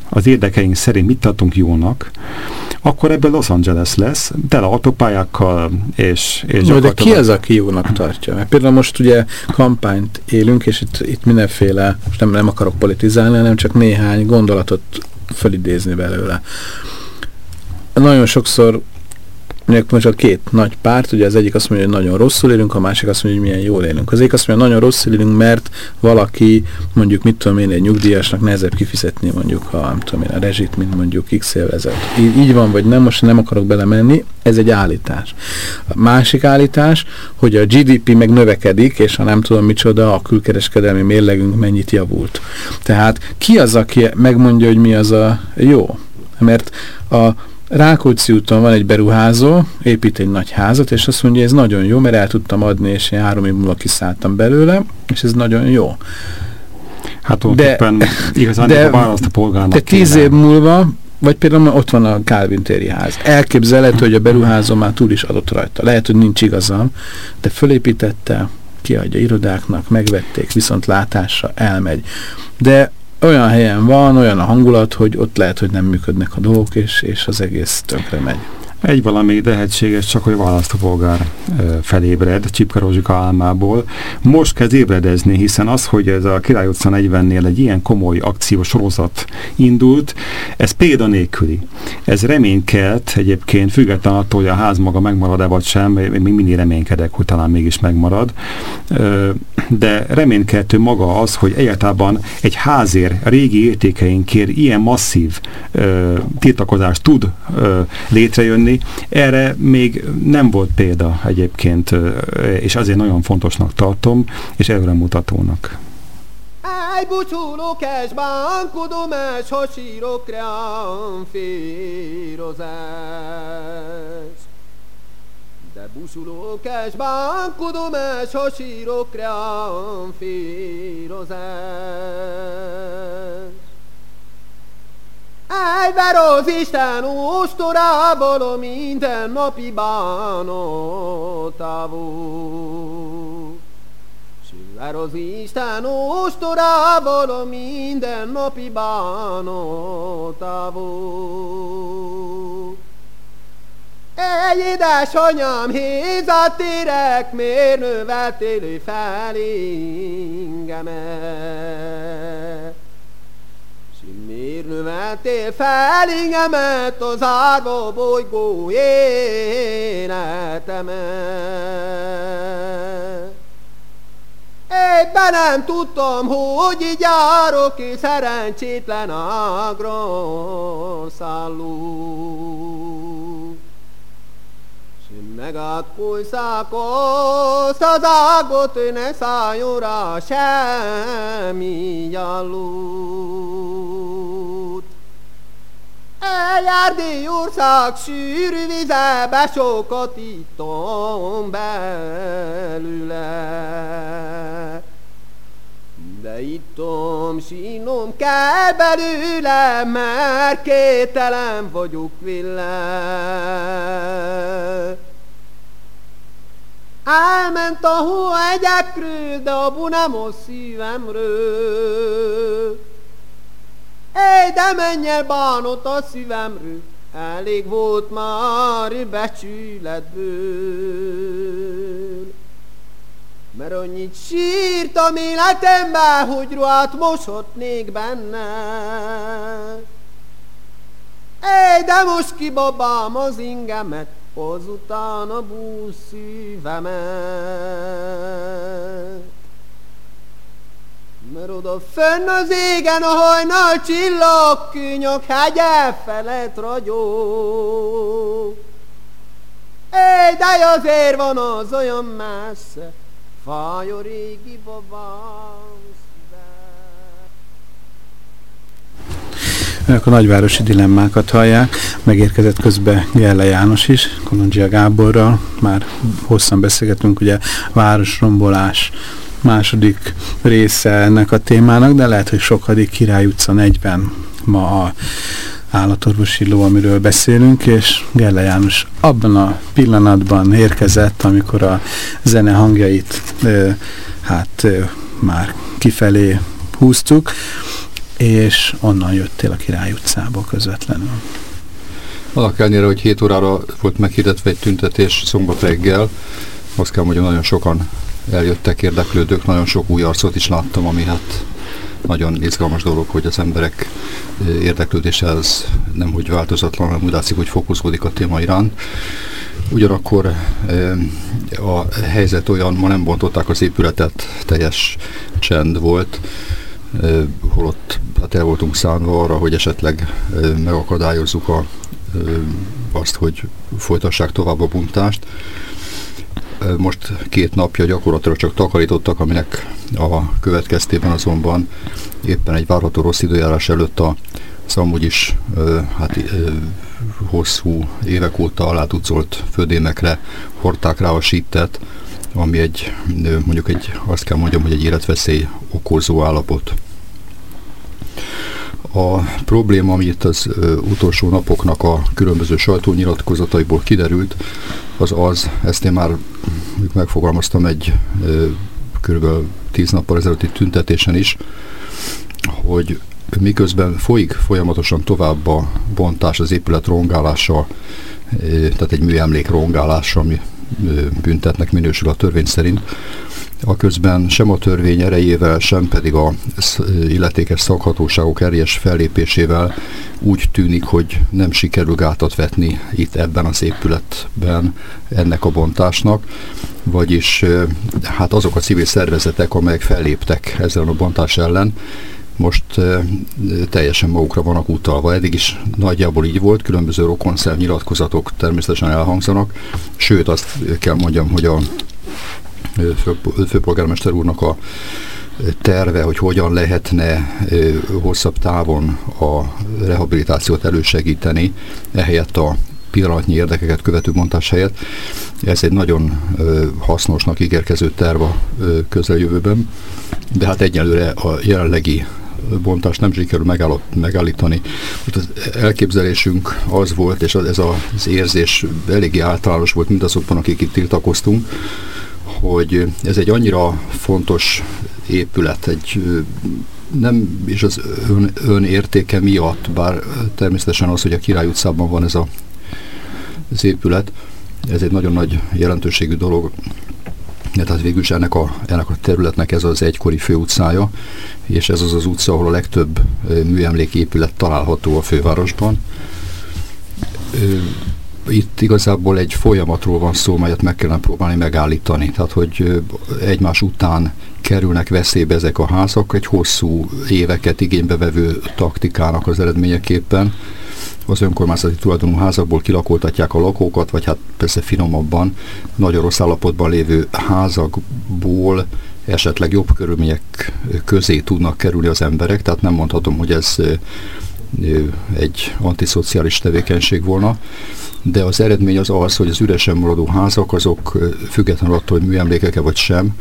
az érdekeink szerint mit tartunk jónak, akkor ebből Los Angeles lesz, tele autópályákkal, és, és no, De ki az, aki jónak tartja? Mert például most ugye kampányt élünk, és itt, itt mindenféle, most nem, nem akarok politizálni, hanem csak néhány gondolatot felidézni belőle. Nagyon sokszor Mondjuk most a két nagy párt, ugye az egyik azt mondja, hogy nagyon rosszul élünk, a másik azt mondja, hogy milyen jól élünk. Az egyik azt mondja, hogy nagyon rosszul élünk, mert valaki, mondjuk mit tudom én, egy nyugdíjasnak nehezebb kifizetni mondjuk a, nem tudom én, a rezsit, mint mondjuk x élvezet. Így, így van, vagy nem, most nem akarok belemenni, ez egy állítás. A másik állítás, hogy a GDP meg növekedik, és ha nem tudom micsoda, a külkereskedelmi mérlegünk mennyit javult. Tehát ki az, aki megmondja, hogy mi az a jó? Mert a Rákóczi úton van egy beruházó, épít egy nagy házat, és azt mondja, ez nagyon jó, mert el tudtam adni, és én három év múlva kiszálltam belőle, és ez nagyon jó. Hát tulajdonképpen igazán de, a választ a polgárnak De tíz év múlva, vagy például ott van a Calvin téri ház. Elképzelhető, hogy a beruházó már túl is adott rajta. Lehet, hogy nincs igazam, de fölépítette, kiadja irodáknak, megvették, viszont látásra elmegy. De olyan helyen van, olyan a hangulat, hogy ott lehet, hogy nem működnek a dolgok, és, és az egész tönkre megy. Egy valami lehetséges, csak hogy a választópolgár felébred Csipka Rózsika álmából. Most kezd ébredezni, hiszen az, hogy ez a Király utca 40-nél egy ilyen komoly akciós sorozat indult, ez példanélküli. Ez reménykelt egyébként, független attól, hogy a ház maga megmarad-e vagy sem, még mindig reménykedek, hogy talán mégis megmarad, de reménykeltő maga az, hogy egyáltalán egy házér, régi értékeinkért ilyen masszív tiltakozást tud létrejönni, tenni. Erre még nem volt példa egyébként, és azért nagyon fontosnak tartom, és előremutatónak. Egy búcsúló kesbán, kudomás, hasírok reám férozás. De búsuló kesbán, kudomás, hasírok reám férozás. Egyber az Isten ostorából a minden napi bánatávó. Vár az Isten ostorából a mindennapi bánatávó. Egy édesanyám, hézatérek, miért növeltél fel engemet? Miért növeltél fel engemet az árva bolygó? Éppen nem tudtam, hogy így járok, és szerencsétlen ágról szálló. S megátkolyszákozt az ágot, ne szálljon rá semmi gyallót. Eljárdi ország sűrű vizebe sokat ittom belőle. De ittom, sínom kell belőle, mert kételem vagyok vele. Elment a hó egyekről, de a bu nem a szívemről. Éj, de menj el bánott a szívemről, elég volt már becsületből. Mert annyit sírtam életemben, hogy ruhát moshatnék benne. Éj, de most kibabám az ingemet, azután a búsz szívemet. Mert oda fönn az égen a hajnal csillag, kűnyök hegye felett ragyog. Éj, de azért van az olyan messze, fáj a régi babám Önök a nagyvárosi dilemmákat hallják. Megérkezett közben Gelle János is, Kolondzsia Gáborral. Már hosszan beszélgetünk, ugye városrombolás második része ennek a témának, de lehet, hogy sokadik Király utca 40 ma a állatorvosi ló, amiről beszélünk, és Gelle János abban a pillanatban érkezett, amikor a zene hangjait hát már kifelé húztuk, és onnan jöttél a Király utcából közvetlenül. Annak ellenére, hogy 7 órára volt meghirdetve egy tüntetés szombat reggel, azt kell mondjam, nagyon sokan eljöttek érdeklődők, nagyon sok új arcot is láttam, ami hát nagyon izgalmas dolog, hogy az emberek érdeklődése az nem hogy változatlan, hanem úgy látszik, hogy fokozódik a téma iránt. Ugyanakkor a helyzet olyan, ma nem bontották az épületet, teljes csend volt, holott hát el voltunk szánva arra, hogy esetleg megakadályozzuk a, azt, hogy folytassák tovább a buntást. Most két napja gyakorlatilag csak takarítottak, aminek a következtében azonban éppen egy várható rossz időjárás előtt a amúgy is hát, hosszú évek óta alátucolt födémekre hordták rá a sítet, ami egy, mondjuk egy, azt kell mondjam, hogy egy életveszély okozó állapot. A probléma, ami itt az utolsó napoknak a különböző sajtónyilatkozataiból kiderült, az az, ezt én már megfogalmaztam egy kb. tíz nappal ezelőtti tüntetésen is, hogy miközben folyik folyamatosan tovább a bontás, az épület rongálása, tehát egy műemlék rongálása, ami büntetnek minősül a törvény szerint, a közben sem a törvény erejével, sem pedig a illetékes szakhatóságok erjes fellépésével úgy tűnik, hogy nem sikerül gátat vetni itt ebben az épületben ennek a bontásnak, vagyis hát azok a civil szervezetek, amelyek felléptek ezzel a bontás ellen, most teljesen magukra vannak utalva. Eddig is nagyjából így volt, különböző rokonszer nyilatkozatok természetesen elhangzanak, sőt azt kell mondjam, hogy a fő, főpolgármester úrnak a terve, hogy hogyan lehetne hosszabb távon a rehabilitációt elősegíteni, ehelyett a pillanatnyi érdekeket követő mondás helyett. Ez egy nagyon hasznosnak ígérkező terv a közeljövőben, de hát egyelőre a jelenlegi bontást nem sikerül megállítani. Az elképzelésünk az volt, és ez az érzés eléggé általános volt mindazokban, akik itt tiltakoztunk, hogy ez egy annyira fontos épület, egy nem is az ön, önértéke miatt, bár természetesen az, hogy a Király utcában van ez a, az épület, ez egy nagyon nagy jelentőségű dolog, de tehát végül is ennek a, ennek a területnek ez az egykori főutcája, és ez az az utca, ahol a legtöbb műemléképület található a fővárosban. Itt igazából egy folyamatról van szó, melyet meg kellene próbálni megállítani. Tehát, hogy egymás után kerülnek veszélybe ezek a házak egy hosszú éveket igénybe vevő taktikának az eredményeképpen. Az önkormányzati tulajdonú házakból kilakoltatják a lakókat, vagy hát persze finomabban, nagyon rossz állapotban lévő házakból esetleg jobb körülmények közé tudnak kerülni az emberek, tehát nem mondhatom, hogy ez egy antiszociális tevékenység volna, de az eredmény az az, hogy az üresen maradó házak azok függetlenül attól, hogy műemlékeke vagy sem,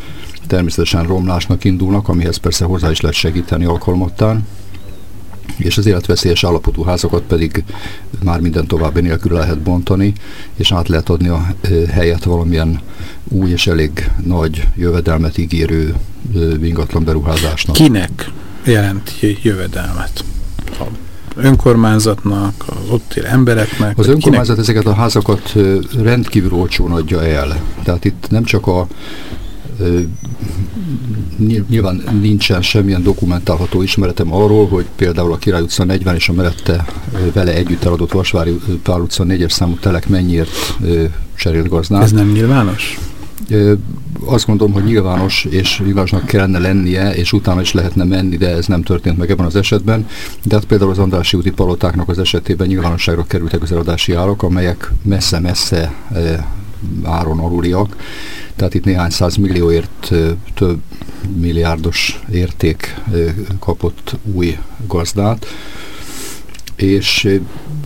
természetesen romlásnak indulnak, amihez persze hozzá is lehet segíteni alkalmattán, és az életveszélyes állapotú házakat pedig már minden további nélkül lehet bontani, és át lehet adni a helyet valamilyen új és elég nagy jövedelmet ígérő ingatlan beruházásnak. Kinek jelent jövedelmet? Önkormányzatnak, az ott él embereknek? Az önkormányzat kinek? ezeket a házakat rendkívül olcsón adja el. Tehát itt nem csak a nyilván nincsen semmilyen dokumentálható ismeretem arról, hogy például a Király utca 40 és a mellette vele együtt eladott Vasvári Pál utca 4-es számú telek mennyiért cserélt gazdát. Ez nem nyilvános? Azt gondolom, hogy nyilvános és nyilvánosnak kellene lennie, és utána is lehetne menni, de ez nem történt meg ebben az esetben. De hát például az Andrási úti palotáknak az esetében nyilvánosságra kerültek az eladási árak, amelyek messze-messze áron aluliak. Tehát itt néhány száz millióért több milliárdos érték kapott új gazdát, és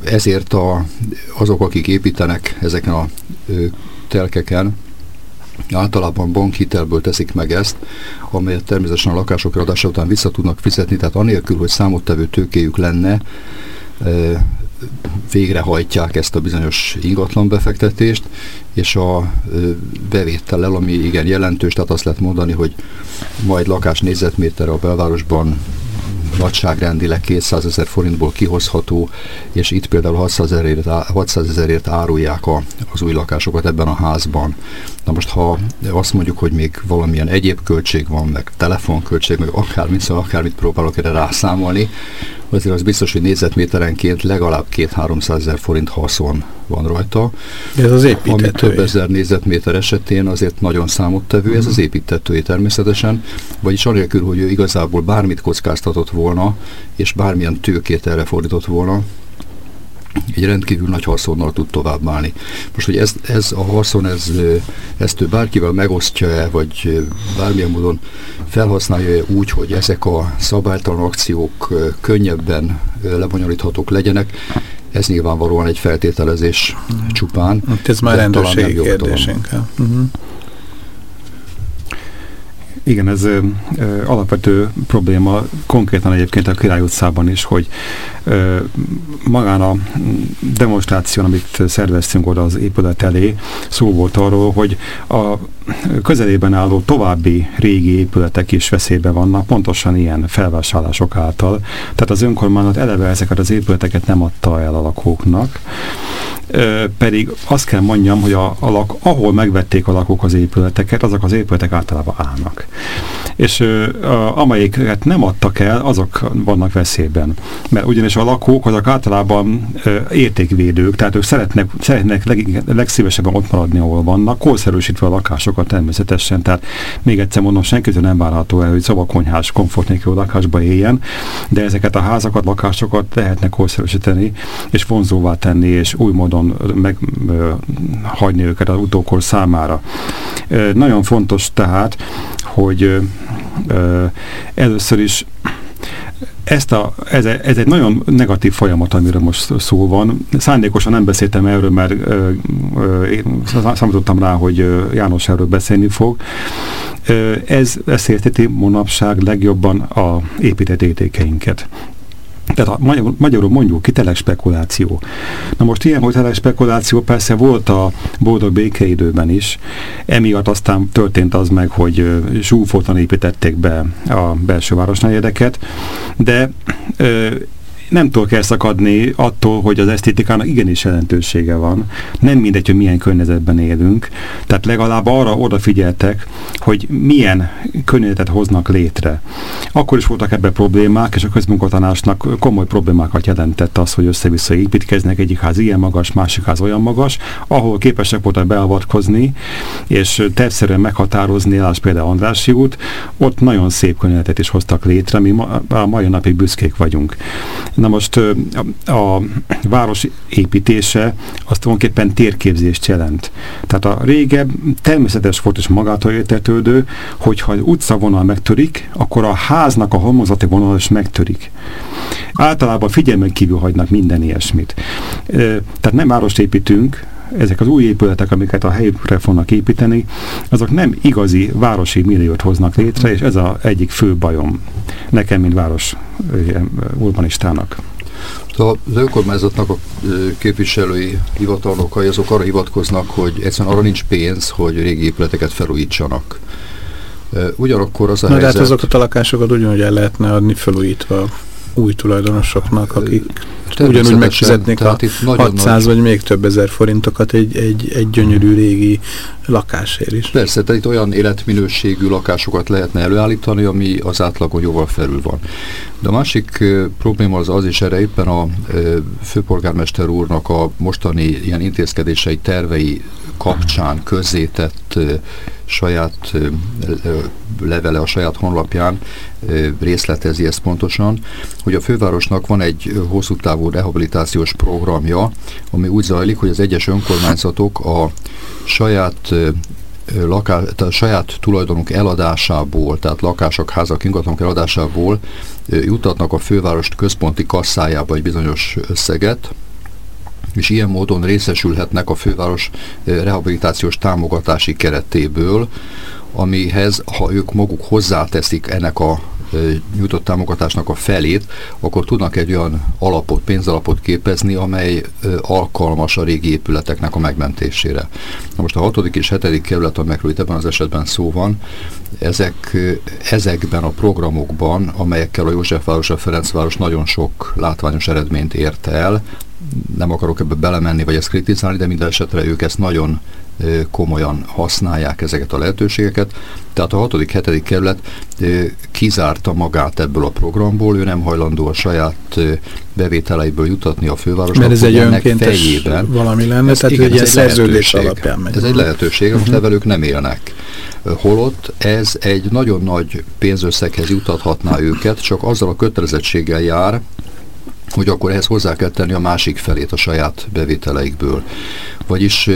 ezért a, azok, akik építenek ezeken a telkeken, általában bankhitelből teszik meg ezt, amelyet természetesen a lakások adása után vissza tudnak fizetni, tehát anélkül, hogy számottevő tőkéjük lenne, végrehajtják ezt a bizonyos ingatlan befektetést, és a bevétellel, ami igen jelentős, tehát azt lehet mondani, hogy majd lakás négyzetméterre a belvárosban nagyságrendileg 200 ezer forintból kihozható, és itt például 600 ezerért, 600 ezerért árulják a, az új lakásokat ebben a házban. Na most, ha azt mondjuk, hogy még valamilyen egyéb költség van, meg telefonköltség, meg akármit, szóval akármit próbálok erre rászámolni, azért az biztos, hogy négyzetméterenként legalább 2-300 ezer forint haszon van rajta. Ez az építetői. Ami több ezer négyzetméter esetén azért nagyon számottevő, ez az mhm. építetői természetesen, vagyis anélkül, hogy ő igazából bármit kockáztatott volna, és bármilyen tőkét erre fordított volna, egy rendkívül nagy haszonnal tud továbbállni. Most, hogy ez, ez a haszon, ez, ezt ő bárkivel megosztja-e, vagy bármilyen módon felhasználja-e úgy, hogy ezek a szabálytalan akciók könnyebben lebonyolíthatók legyenek, ez nyilvánvalóan egy feltételezés csupán. Hát ez már rendőrségi kérdés inkább. Uh-huh. Igen, ez ö, ö, alapvető probléma, konkrétan egyébként a Király utcában is, hogy ö, magán a demonstráción, amit szerveztünk oda az épület elé, szó volt arról, hogy a közelében álló további régi épületek is veszélybe vannak, pontosan ilyen felvásárlások által. Tehát az önkormányzat eleve ezeket az épületeket nem adta el a lakóknak, pedig azt kell mondjam, hogy a, a lak, ahol megvették a lakók az épületeket, azok az épületek általában állnak. És a, amelyiket nem adtak el, azok vannak veszélyben. Mert ugyanis a lakók azok általában ö, értékvédők, tehát ők szeretnek, szeretnek leg, legszívesebben ott maradni, ahol vannak, korszerűsítve a lakásokat természetesen. Tehát még egyszer mondom, senkitől nem várható el, hogy szavakonyhás, komfort nélkül lakásba éljen, de ezeket a házakat, lakásokat lehetne korszerűsíteni, és vonzóvá tenni, és új módon módon meg, ö, hagyni őket az utókor számára. Nagyon fontos tehát, hogy először is ezt a, ez, ez egy nagyon negatív folyamat, amiről most szó van. Szándékosan nem beszéltem erről, mert ö, ö, én számítottam rá, hogy János erről beszélni fog. Ez, ez érteti manapság legjobban a épített értékeinket. Tehát a magyar, magyarul mondjuk ki spekuláció. Na most ilyen volt spekuláció persze volt a boldog békeidőben is, emiatt aztán történt az meg, hogy zsúfoltan építették be a belső városnegyedeket, de ö, nem tudok elszakadni attól, hogy az esztétikának igenis jelentősége van. Nem mindegy, hogy milyen környezetben élünk. Tehát legalább arra odafigyeltek, hogy milyen környezetet hoznak létre. Akkor is voltak ebben problémák, és a közmunkatanásnak komoly problémákat jelentett az, hogy össze-vissza építkeznek, egyik ház ilyen magas, másik ház olyan magas, ahol képesek voltak beavatkozni, és tervszerűen meghatározni, állás például Andrási út, ott nagyon szép környezetet is hoztak létre, mi ma, a mai napig büszkék vagyunk. Na most a, a város építése az tulajdonképpen térképzést jelent. Tehát a régebb természetes volt és magától értetődő, hogyha az utcavonal megtörik, akkor a háznak a halmozati vonal is megtörik. Általában figyelmen kívül hagynak minden ilyesmit. Tehát nem várost építünk, ezek az új épületek, amiket a helyükre fognak építeni, azok nem igazi városi milliót hoznak létre, és ez az egyik fő bajom nekem, mint város urbanistának. Az önkormányzatnak a képviselői hivatalnokai azok arra hivatkoznak, hogy egyszerűen arra nincs pénz, hogy régi épületeket felújítsanak. Ugyanakkor az a Na, helyzet... de hát azokat a lakásokat ugyanúgy el lehetne adni felújítva új tulajdonosoknak, akik ugyanúgy megfizetnék a 600 nagy... vagy még több ezer forintokat egy, egy, egy gyönyörű régi lakásért is. Persze, tehát itt olyan életminőségű lakásokat lehetne előállítani, ami az átlagon jóval felül van. De a másik uh, probléma az az, és erre éppen a uh, főpolgármester úrnak a mostani ilyen intézkedései, tervei kapcsán közzétett uh, saját levele a saját honlapján részletezi ezt pontosan, hogy a fővárosnak van egy hosszú távú rehabilitációs programja, ami úgy zajlik, hogy az egyes önkormányzatok a saját laká, a saját tulajdonunk eladásából, tehát lakások, házak, ingatlanok eladásából jutatnak a fővárost központi kasszájába egy bizonyos összeget, és ilyen módon részesülhetnek a főváros rehabilitációs támogatási keretéből, amihez, ha ők maguk hozzáteszik ennek a nyújtott támogatásnak a felét, akkor tudnak egy olyan alapot, pénzalapot képezni, amely alkalmas a régi épületeknek a megmentésére. Na most a hatodik és hetedik kerület, amelyekről itt ebben az esetben szó van, ezek, ezekben a programokban, amelyekkel a Józsefváros, a Ferencváros nagyon sok látványos eredményt ért el, nem akarok ebbe belemenni, vagy ezt kritizálni, de minden esetre ők ezt nagyon komolyan használják ezeket a lehetőségeket. Tehát a 6.-7. kerület kizárta magát ebből a programból, ő nem hajlandó a saját bevételeiből jutatni a fővárosnak. Mert ez egy önkéntes fejében. valami lenne, ez, tehát igen, egy szerződés alapján megy. Ez egy lehetőség, uh -huh. most evel ők nem élnek. Holott ez egy nagyon nagy pénzösszeghez jutathatná őket, csak azzal a kötelezettséggel jár, hogy akkor ehhez hozzá kell tenni a másik felét a saját bevételeikből. Vagyis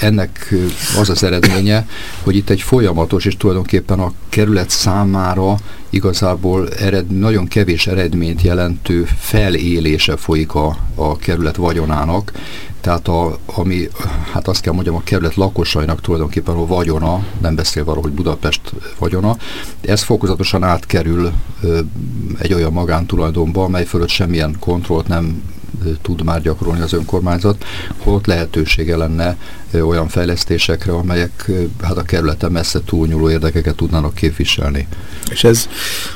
ennek az az eredménye, hogy itt egy folyamatos, és tulajdonképpen a kerület számára igazából ered, nagyon kevés eredményt jelentő felélése folyik a, a kerület vagyonának, tehát a, ami, hát azt kell mondjam, a kerület lakosainak tulajdonképpen a vagyona, nem beszélve arról, hogy Budapest vagyona, ez fokozatosan átkerül ö, egy olyan magántulajdonba, amely fölött semmilyen kontrollt nem tud már gyakorolni az önkormányzat, ott lehetősége lenne olyan fejlesztésekre, amelyek hát a kerületen messze túlnyúló érdekeket tudnának képviselni. És ez,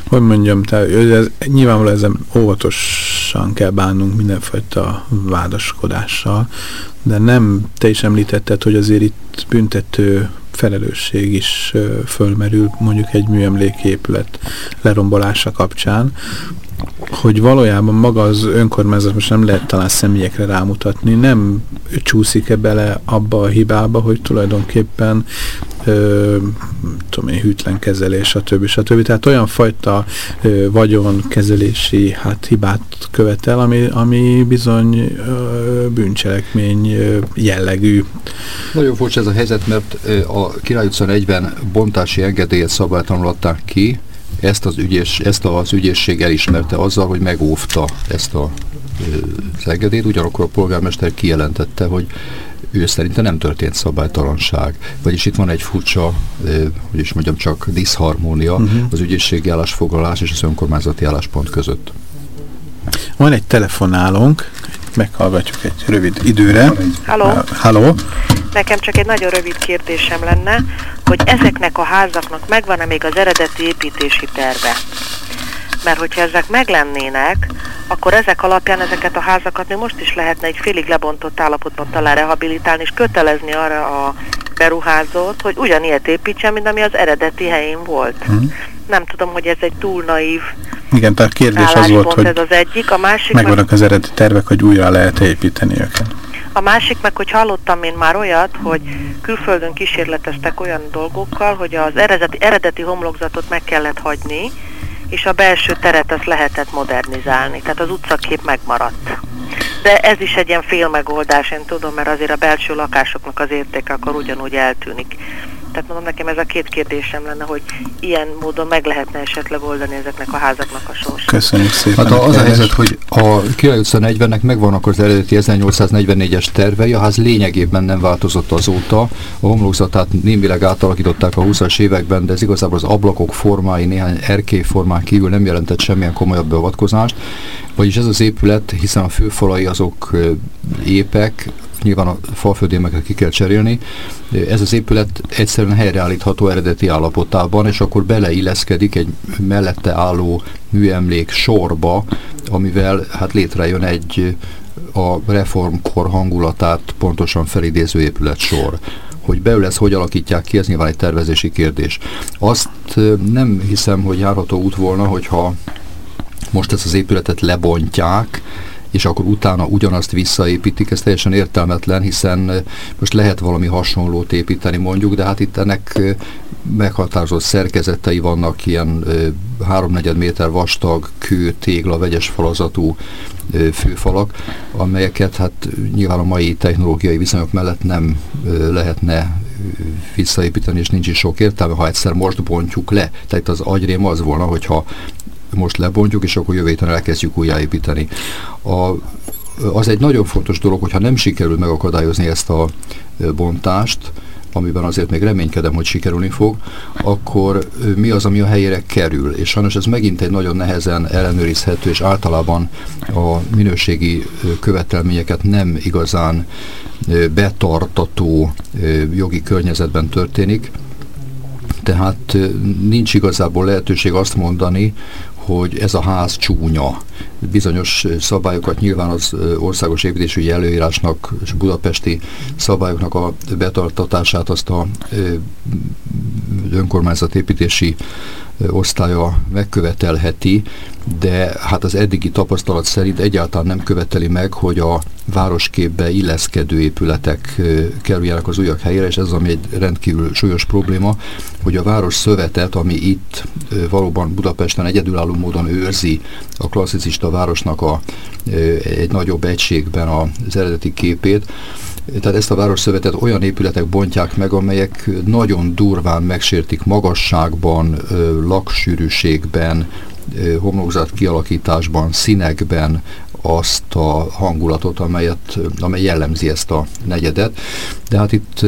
hogy mondjam, tehát ez, nyilvánvalóan ezen óvatosan kell bánnunk mindenfajta vádaskodással, de nem, te is említetted, hogy azért itt büntető felelősség is fölmerül mondjuk egy műemléképület lerombolása kapcsán, hogy valójában maga az önkormányzat most nem lehet talán személyekre rámutatni, nem csúszik-e bele abba a hibába, hogy tulajdonképpen ö, tudom én, hűtlen kezelés, stb. stb. Tehát olyan fajta ö, vagyonkezelési hát, hibát követel, ami, ami bizony ö, bűncselekmény ö, jellegű. Nagyon furcsa ez a helyzet, mert a Király utca 40 bontási engedélyet szabálytalanul adták ki, ezt az, ügyés, ezt az ügyészség elismerte azzal, hogy megóvta ezt a az engedélyt, ugyanakkor a polgármester kijelentette, hogy ő szerinte nem történt szabálytalanság. Vagyis itt van egy furcsa, hogy is mondjam, csak diszharmónia uh mhm. -huh. az ügyészségi állásfoglalás és az önkormányzati álláspont között. Van egy telefonálónk, meghallgatjuk egy rövid időre. Halló? Halló? Nekem csak egy nagyon rövid kérdésem lenne, hogy ezeknek a házaknak megvan-e még az eredeti építési terve? Mert hogyha ezek meglennének, akkor ezek alapján ezeket a házakat még most is lehetne egy félig lebontott állapotban talán rehabilitálni, és kötelezni arra a beruházót, hogy ugyanilyet építsen, mint ami az eredeti helyén volt. Hmm. Nem tudom, hogy ez egy túl naív Igen, tehát kérdés az volt, hogy ez az egyik. A másik megvannak meg... az eredeti tervek, hogy újra lehet építeni őket. A másik meg, hogy hallottam én már olyat, hogy külföldön kísérleteztek olyan dolgokkal, hogy az eredeti, eredeti homlokzatot meg kellett hagyni, és a belső teret azt lehetett modernizálni, tehát az utcakép megmaradt. De ez is egy ilyen félmegoldás, én tudom, mert azért a belső lakásoknak az értéke akkor ugyanúgy eltűnik. Tehát mondom, nekem ez a két kérdésem lenne, hogy ilyen módon meg lehetne esetleg oldani ezeknek a házaknak a sorsát. Köszönjük szépen. Hát a, az a helyzet, hogy a Király utca 40-nek megvannak az eredeti 1844-es tervei, a ház lényegében nem változott azóta. A homlokzatát némileg átalakították a 20-as években, de ez igazából az ablakok formái, néhány erkélyformán kívül nem jelentett semmilyen komolyabb beavatkozást. Vagyis ez az épület, hiszen a főfalai azok épek, nyilván a falföldémeket ki kell cserélni. Ez az épület egyszerűen helyreállítható eredeti állapotában, és akkor beleilleszkedik egy mellette álló műemlék sorba, amivel hát létrejön egy a reformkor hangulatát pontosan felidéző épület sor hogy belül ezt hogy alakítják ki, ez nyilván egy tervezési kérdés. Azt nem hiszem, hogy járható út volna, hogyha most ezt az épületet lebontják, és akkor utána ugyanazt visszaépítik, ez teljesen értelmetlen, hiszen most lehet valami hasonlót építeni mondjuk, de hát itt ennek meghatározott szerkezetei vannak, ilyen háromnegyed méter vastag kő, tégla, vegyes falazatú főfalak, amelyeket hát nyilván a mai technológiai viszonyok mellett nem lehetne visszaépíteni, és nincs is sok értelme, ha egyszer most bontjuk le. Tehát az agyrém az volna, hogyha most lebontjuk, és akkor jövő héten elkezdjük újjáépíteni. A, az egy nagyon fontos dolog, hogyha nem sikerül megakadályozni ezt a bontást, amiben azért még reménykedem, hogy sikerülni fog, akkor mi az, ami a helyére kerül. És sajnos ez megint egy nagyon nehezen ellenőrizhető, és általában a minőségi követelményeket nem igazán betartató jogi környezetben történik. Tehát nincs igazából lehetőség azt mondani, hogy ez a ház csúnya. Bizonyos szabályokat nyilván az országos építésügyi előírásnak és budapesti szabályoknak a betartatását azt a önkormányzat építési osztálya megkövetelheti, de hát az eddigi tapasztalat szerint egyáltalán nem követeli meg, hogy a városképbe illeszkedő épületek kerüljenek az újak helyére, és ez ami egy rendkívül súlyos probléma, hogy a város szövetet, ami itt valóban Budapesten egyedülálló módon őrzi a klasszicista városnak a, egy nagyobb egységben az eredeti képét, tehát ezt a városszövetet olyan épületek bontják meg, amelyek nagyon durván megsértik magasságban, laksűrűségben, homlokzat kialakításban, színekben azt a hangulatot, amelyet, amely jellemzi ezt a negyedet. De hát itt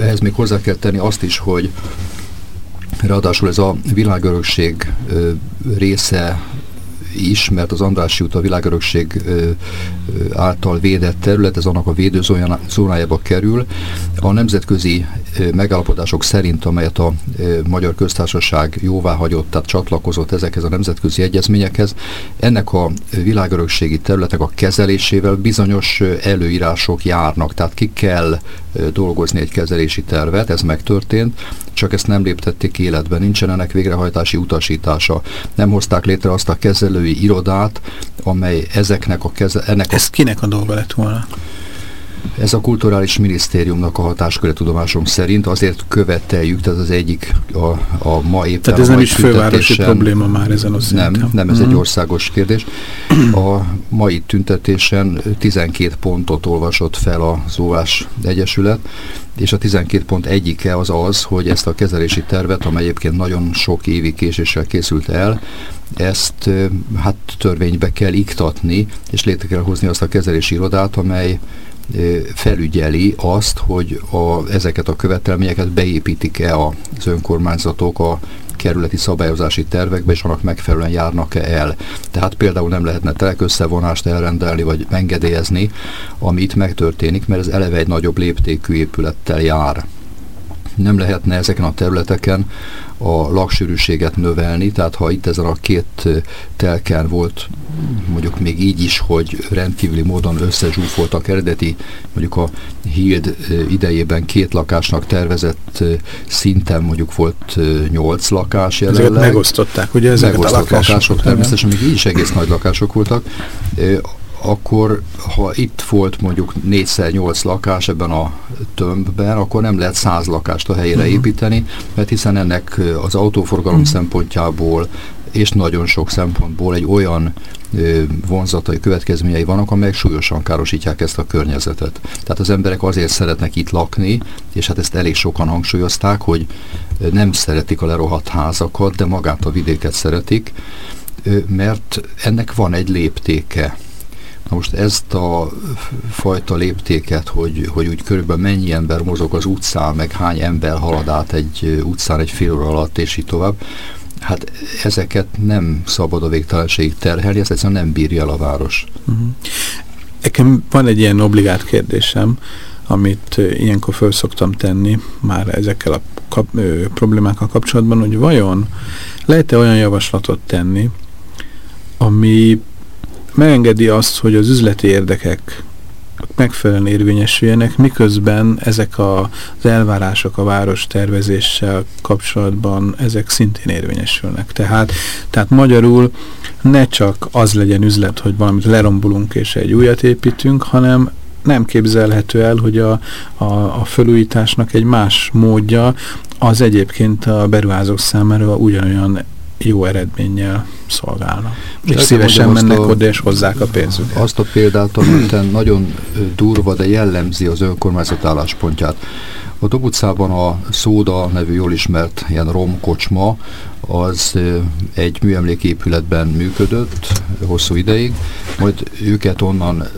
ehhez még hozzá kell tenni azt is, hogy Ráadásul ez a világörökség része is, mert az Andrássy út a világörökség által védett terület, ez annak a védőzónájába kerül. A nemzetközi megállapodások szerint, amelyet a Magyar Köztársaság jóvá hagyott, tehát csatlakozott ezekhez a nemzetközi egyezményekhez, ennek a világörökségi területek a kezelésével bizonyos előírások járnak, tehát ki kell dolgozni egy kezelési tervet, ez megtörtént, csak ezt nem léptették életbe, nincsen ennek végrehajtási utasítása. Nem hozták létre azt a kezelői irodát, amely ezeknek a keze, ennek Ez a... kinek a dolga lett volna? Ez a kulturális minisztériumnak a hatásköre tudomásom szerint azért követeljük, tehát az egyik a, a ma éppen Tehát ez nem is fővárosi probléma már ezen a szinten. Nem, nem, ez uh -huh. egy mhm. országos kérdés. A mai tüntetésen 12 pontot olvasott fel az Óvás Egyesület, és a 12 pont egyike az az, hogy ezt a kezelési tervet, amely egyébként nagyon sok évi késéssel készült el, ezt hát törvénybe kell iktatni, és létre kell hozni azt a kezelési irodát, amely felügyeli azt, hogy a, ezeket a követelményeket beépítik-e az önkormányzatok a kerületi szabályozási tervekbe, és annak megfelelően járnak-e el. Tehát például nem lehetne telekösszevonást elrendelni, vagy engedélyezni, ami itt megtörténik, mert ez eleve egy nagyobb léptékű épülettel jár nem lehetne ezeken a területeken a laksűrűséget növelni, tehát ha itt ezen a két telken volt mondjuk még így is, hogy rendkívüli módon összezsúfoltak eredeti, mondjuk a Hild idejében két lakásnak tervezett szinten mondjuk volt nyolc lakás jelenleg. Ezeket megosztották, ugye ezeket Megosztott a lakások? lakások természetesen még így is egész nagy lakások voltak akkor ha itt volt mondjuk 4x8 lakás ebben a tömbben, akkor nem lehet 100 lakást a helyére uh-huh. építeni, mert hiszen ennek az autóforgalom uh-huh. szempontjából és nagyon sok szempontból egy olyan ö, vonzatai következményei vannak, amelyek súlyosan károsítják ezt a környezetet. Tehát az emberek azért szeretnek itt lakni, és hát ezt elég sokan hangsúlyozták, hogy nem szeretik a lerohadt házakat, de magát a vidéket szeretik, ö, mert ennek van egy léptéke Na most ezt a fajta léptéket, hogy, hogy úgy körülbelül mennyi ember mozog az utcán, meg hány ember halad át egy utcán egy fél óra alatt, és így tovább, hát ezeket nem szabad a végtelenségig terhelni, ezt egyszerűen nem bírja el a város. Uh-huh. Nekem van egy ilyen obligát kérdésem, amit ilyenkor föl szoktam tenni már ezekkel a kap, ö, problémákkal kapcsolatban, hogy vajon lehet-e olyan javaslatot tenni, ami megengedi azt, hogy az üzleti érdekek megfelelően érvényesüljenek, miközben ezek a, az elvárások a város tervezéssel kapcsolatban ezek szintén érvényesülnek. Tehát, tehát magyarul ne csak az legyen üzlet, hogy valamit lerombolunk és egy újat építünk, hanem nem képzelhető el, hogy a, a, a felújításnak egy más módja az egyébként a beruházók számára ugyanolyan jó eredménnyel szolgálnak. És, és szívesen mennek a, oda és hozzák a pénzüket. Azt a példát, amit nagyon durva, de jellemzi az önkormányzat álláspontját. A Dob utcában a Szóda nevű jól ismert ilyen romkocsma, az egy műemléképületben működött hosszú ideig, majd őket onnan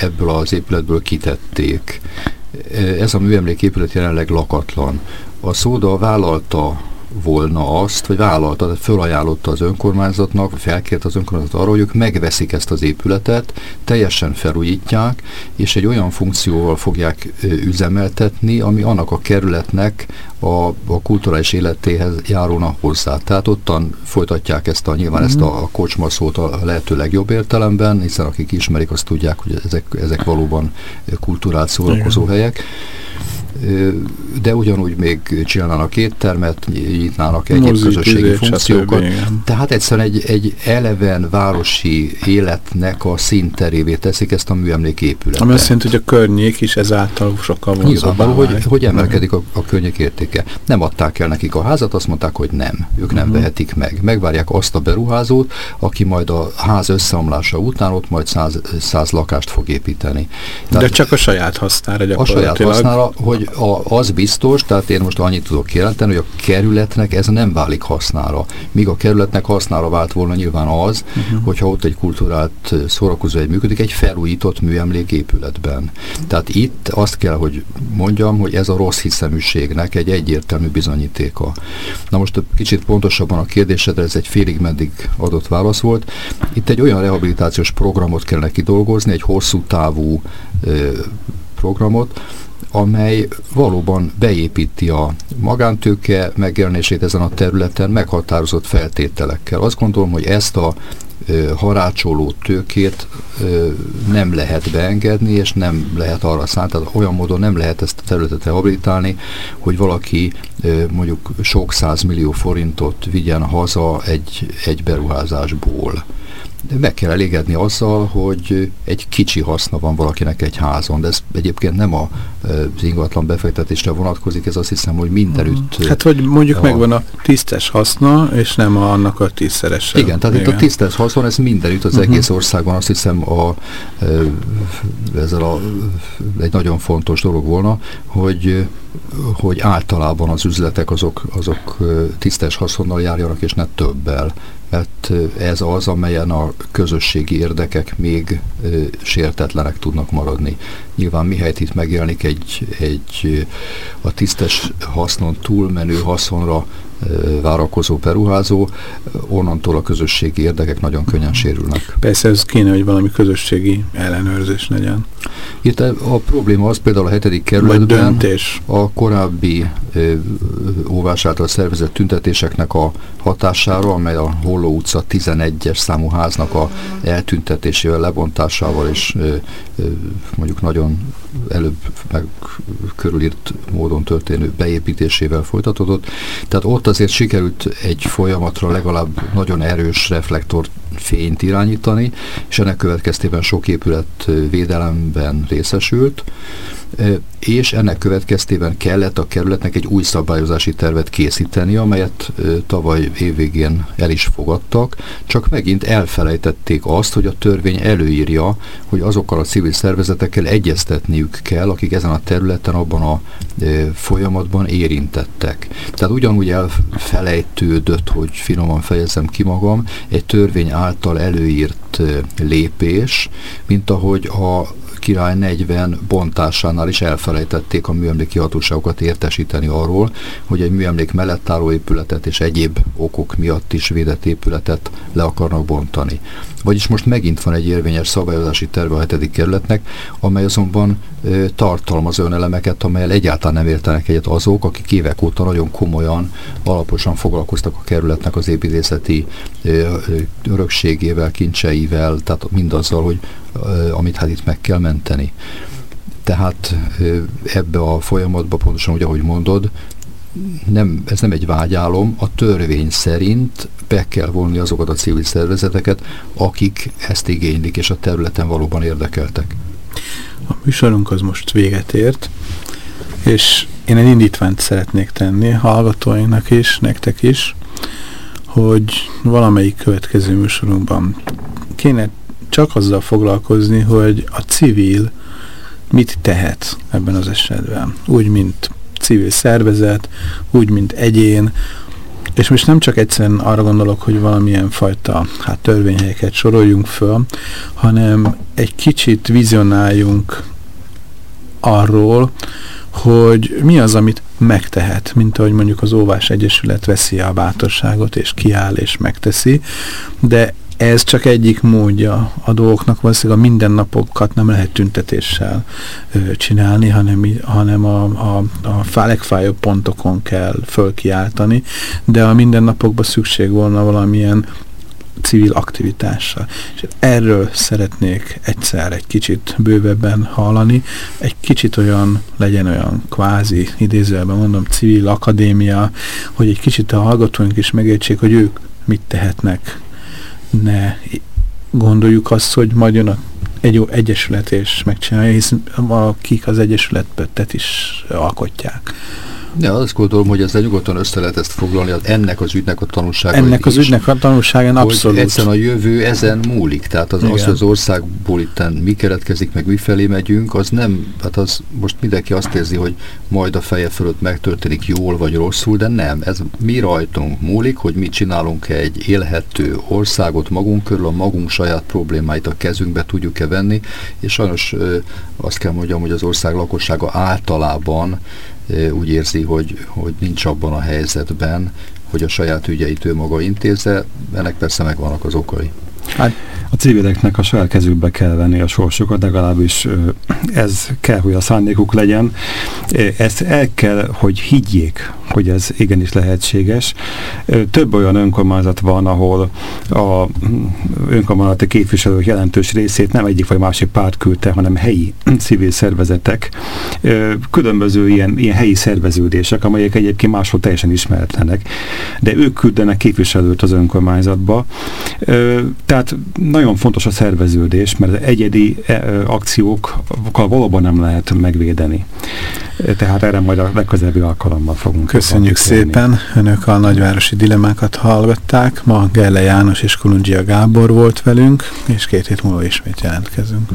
ebből az épületből kitették. Ez a műemléképület jelenleg lakatlan. A Szóda vállalta volna azt, vagy vállalta, tehát fölajánlotta az önkormányzatnak, felkért az önkormányzat arra, hogy ők megveszik ezt az épületet, teljesen felújítják, és egy olyan funkcióval fogják üzemeltetni, ami annak a kerületnek a, a kulturális életéhez járulna hozzá. Tehát ottan folytatják ezt a, nyilván mm -hmm. ezt a, a kocsma szót a lehető legjobb értelemben, hiszen akik ismerik, azt tudják, hogy ezek, ezek valóban kulturált szórakozó helyek de ugyanúgy még csinálnának éttermet, nyitnának egyéb Mozik, közösségi funkciókat. Tehát egyszerűen egy, egy eleven városi életnek a színterévé teszik ezt a műemléképületet. Ami azt jelenti, hogy a környék is ezáltal sokkal vonzóbbá hogy, hogy emelkedik a, a környék értéke. Nem adták el nekik a házat, azt mondták, hogy nem. Ők nem uh-huh. vehetik meg. Megvárják azt a beruházót, aki majd a ház összeomlása után ott majd száz, száz lakást fog építeni. Tehát de csak a saját hasznára gyakorlatilag. A saját hasznára, hogy a, az biztos, tehát én most annyit tudok jelenteni, hogy a kerületnek ez nem válik hasznára. Míg a kerületnek hasznára vált volna nyilván az, uh-huh. hogyha ott egy kulturált szórakozó egy működik, egy felújított műemléképületben. Tehát itt azt kell, hogy mondjam, hogy ez a rossz hiszeműségnek egy egyértelmű bizonyítéka. Na most kicsit pontosabban a kérdésedre, ez egy félig meddig adott válasz volt. Itt egy olyan rehabilitációs programot kellene kidolgozni, egy hosszú távú ö, programot, amely valóban beépíti a magántőke megjelenését ezen a területen meghatározott feltételekkel. Azt gondolom, hogy ezt a harácsoló tőkét nem lehet beengedni, és nem lehet arra szánt, tehát olyan módon nem lehet ezt a területet rehabilitálni, hogy valaki mondjuk sok millió forintot vigyen haza egy, egy beruházásból de meg kell elégedni azzal, hogy egy kicsi haszna van valakinek egy házon, de ez egyébként nem a, az ingatlan befektetésre vonatkozik, ez azt hiszem, hogy mindenütt. Mm. Hát, hogy mondjuk a, megvan a tisztes haszna, és nem a, annak a tízszerese. Igen, tehát igen. itt a tisztes haszon, ez mindenütt az uh-huh. egész országban, azt hiszem, a, ezzel a, egy nagyon fontos dolog volna, hogy hogy általában az üzletek azok, azok tisztes haszonnal járjanak, és ne többel mert ez az, amelyen a közösségi érdekek még sértetlenek tudnak maradni. Nyilván mihelyt itt megjelenik egy, egy a tisztes hasznon túlmenő haszonra várakozó beruházó, onnantól a közösségi érdekek nagyon könnyen sérülnek. Persze ez kéne, hogy valami közösségi ellenőrzés legyen. Itt a probléma az például a hetedik kerületben a korábbi óvás által szervezett tüntetéseknek a hatására, amely a Holló utca 11-es számú háznak a eltüntetésével, lebontásával és mondjuk nagyon előbb meg körülírt módon történő beépítésével folytatódott. Tehát ott azért sikerült egy folyamatra legalább nagyon erős reflektor fényt irányítani, és ennek következtében sok épület védelemben részesült és ennek következtében kellett a kerületnek egy új szabályozási tervet készíteni, amelyet tavaly évvégén el is fogadtak, csak megint elfelejtették azt, hogy a törvény előírja, hogy azokkal a civil szervezetekkel egyeztetniük kell, akik ezen a területen abban a folyamatban érintettek. Tehát ugyanúgy elfelejtődött, hogy finoman fejezem ki magam, egy törvény által előírt lépés, mint ahogy a király 40 bontásánál is elfelejtették a műemléki hatóságokat értesíteni arról, hogy egy műemlék mellett álló épületet és egyéb okok miatt is védett épületet le akarnak bontani. Vagyis most megint van egy érvényes szabályozási terve a hetedik kerületnek, amely azonban ö, tartalmaz olyan elemeket, amelyel egyáltalán nem értenek egyet azok, akik évek óta nagyon komolyan, alaposan foglalkoztak a kerületnek az építészeti ö, örökségével, kincseivel, tehát mindazzal, hogy ö, amit hát itt meg kell menteni. Tehát ebbe a folyamatba, pontosan úgy, ahogy mondod, nem, ez nem egy vágyálom, a törvény szerint be kell vonni azokat a civil szervezeteket, akik ezt igénylik, és a területen valóban érdekeltek. A műsorunk az most véget ért, és én egy indítványt szeretnék tenni hallgatóinknak is, nektek is, hogy valamelyik következő műsorunkban kéne csak azzal foglalkozni, hogy a civil mit tehet ebben az esetben. Úgy, mint civil szervezet, úgy, mint egyén, és most nem csak egyszerűen arra gondolok, hogy valamilyen fajta hát, törvényhelyeket soroljunk föl, hanem egy kicsit vizionáljunk arról, hogy mi az, amit megtehet, mint ahogy mondjuk az Óvás Egyesület veszi a bátorságot, és kiáll, és megteszi, de ez csak egyik módja a dolgoknak, valószínűleg a mindennapokat nem lehet tüntetéssel ö, csinálni, hanem, hanem a, a, a legfájóbb pontokon kell fölkiáltani, de a mindennapokban szükség volna valamilyen civil aktivitással. És erről szeretnék egyszer egy kicsit bővebben hallani, egy kicsit olyan, legyen olyan kvázi, idézőjelben mondom, civil akadémia, hogy egy kicsit a hallgatóink is megértsék, hogy ők mit tehetnek ne gondoljuk azt, hogy majd jön a egy jó egyesület és megcsinálja, hisz akik az egyesületet is alkotják. De azt gondolom, hogy ezzel nyugodtan össze lehet ezt foglalni, az ennek az ügynek a tanulsága. Ennek az ügynek a tanulságán abszolút. Egyszerűen a jövő ezen múlik. Tehát az, az, az országból itt mi keretkezik, meg mi felé megyünk, az nem, hát az most mindenki azt érzi, hogy majd a feje fölött megtörténik jól vagy rosszul, de nem. Ez mi rajtunk múlik, hogy mi csinálunk egy élhető országot magunk körül, a magunk saját problémáit a kezünkbe tudjuk-e venni, és sajnos azt kell mondjam, hogy az ország lakossága általában úgy érzi, hogy, hogy nincs abban a helyzetben, hogy a saját ügyeit ő maga intézze, ennek persze megvannak az okai. Hát a civileknek a saját kezükbe kell venni a sorsokat, legalábbis ez kell, hogy a szándékuk legyen. Ezt el kell, hogy higgyék, hogy ez igenis lehetséges. Több olyan önkormányzat van, ahol a önkormányzati képviselők jelentős részét nem egyik vagy másik párt küldte, hanem helyi civil szervezetek. Különböző ilyen, ilyen helyi szerveződések, amelyek egyébként máshol teljesen ismeretlenek, de ők küldenek képviselőt az önkormányzatba. Tehát nagyon fontos a szerveződés, mert egyedi akciókkal valóban nem lehet megvédeni. Tehát erre majd a legközelebbi alkalommal fogunk. Köszönjük szépen! Önök a nagyvárosi dilemákat hallgatták. Ma Gelle János és Kolundzsia Gábor volt velünk, és két hét múlva ismét jelentkezünk.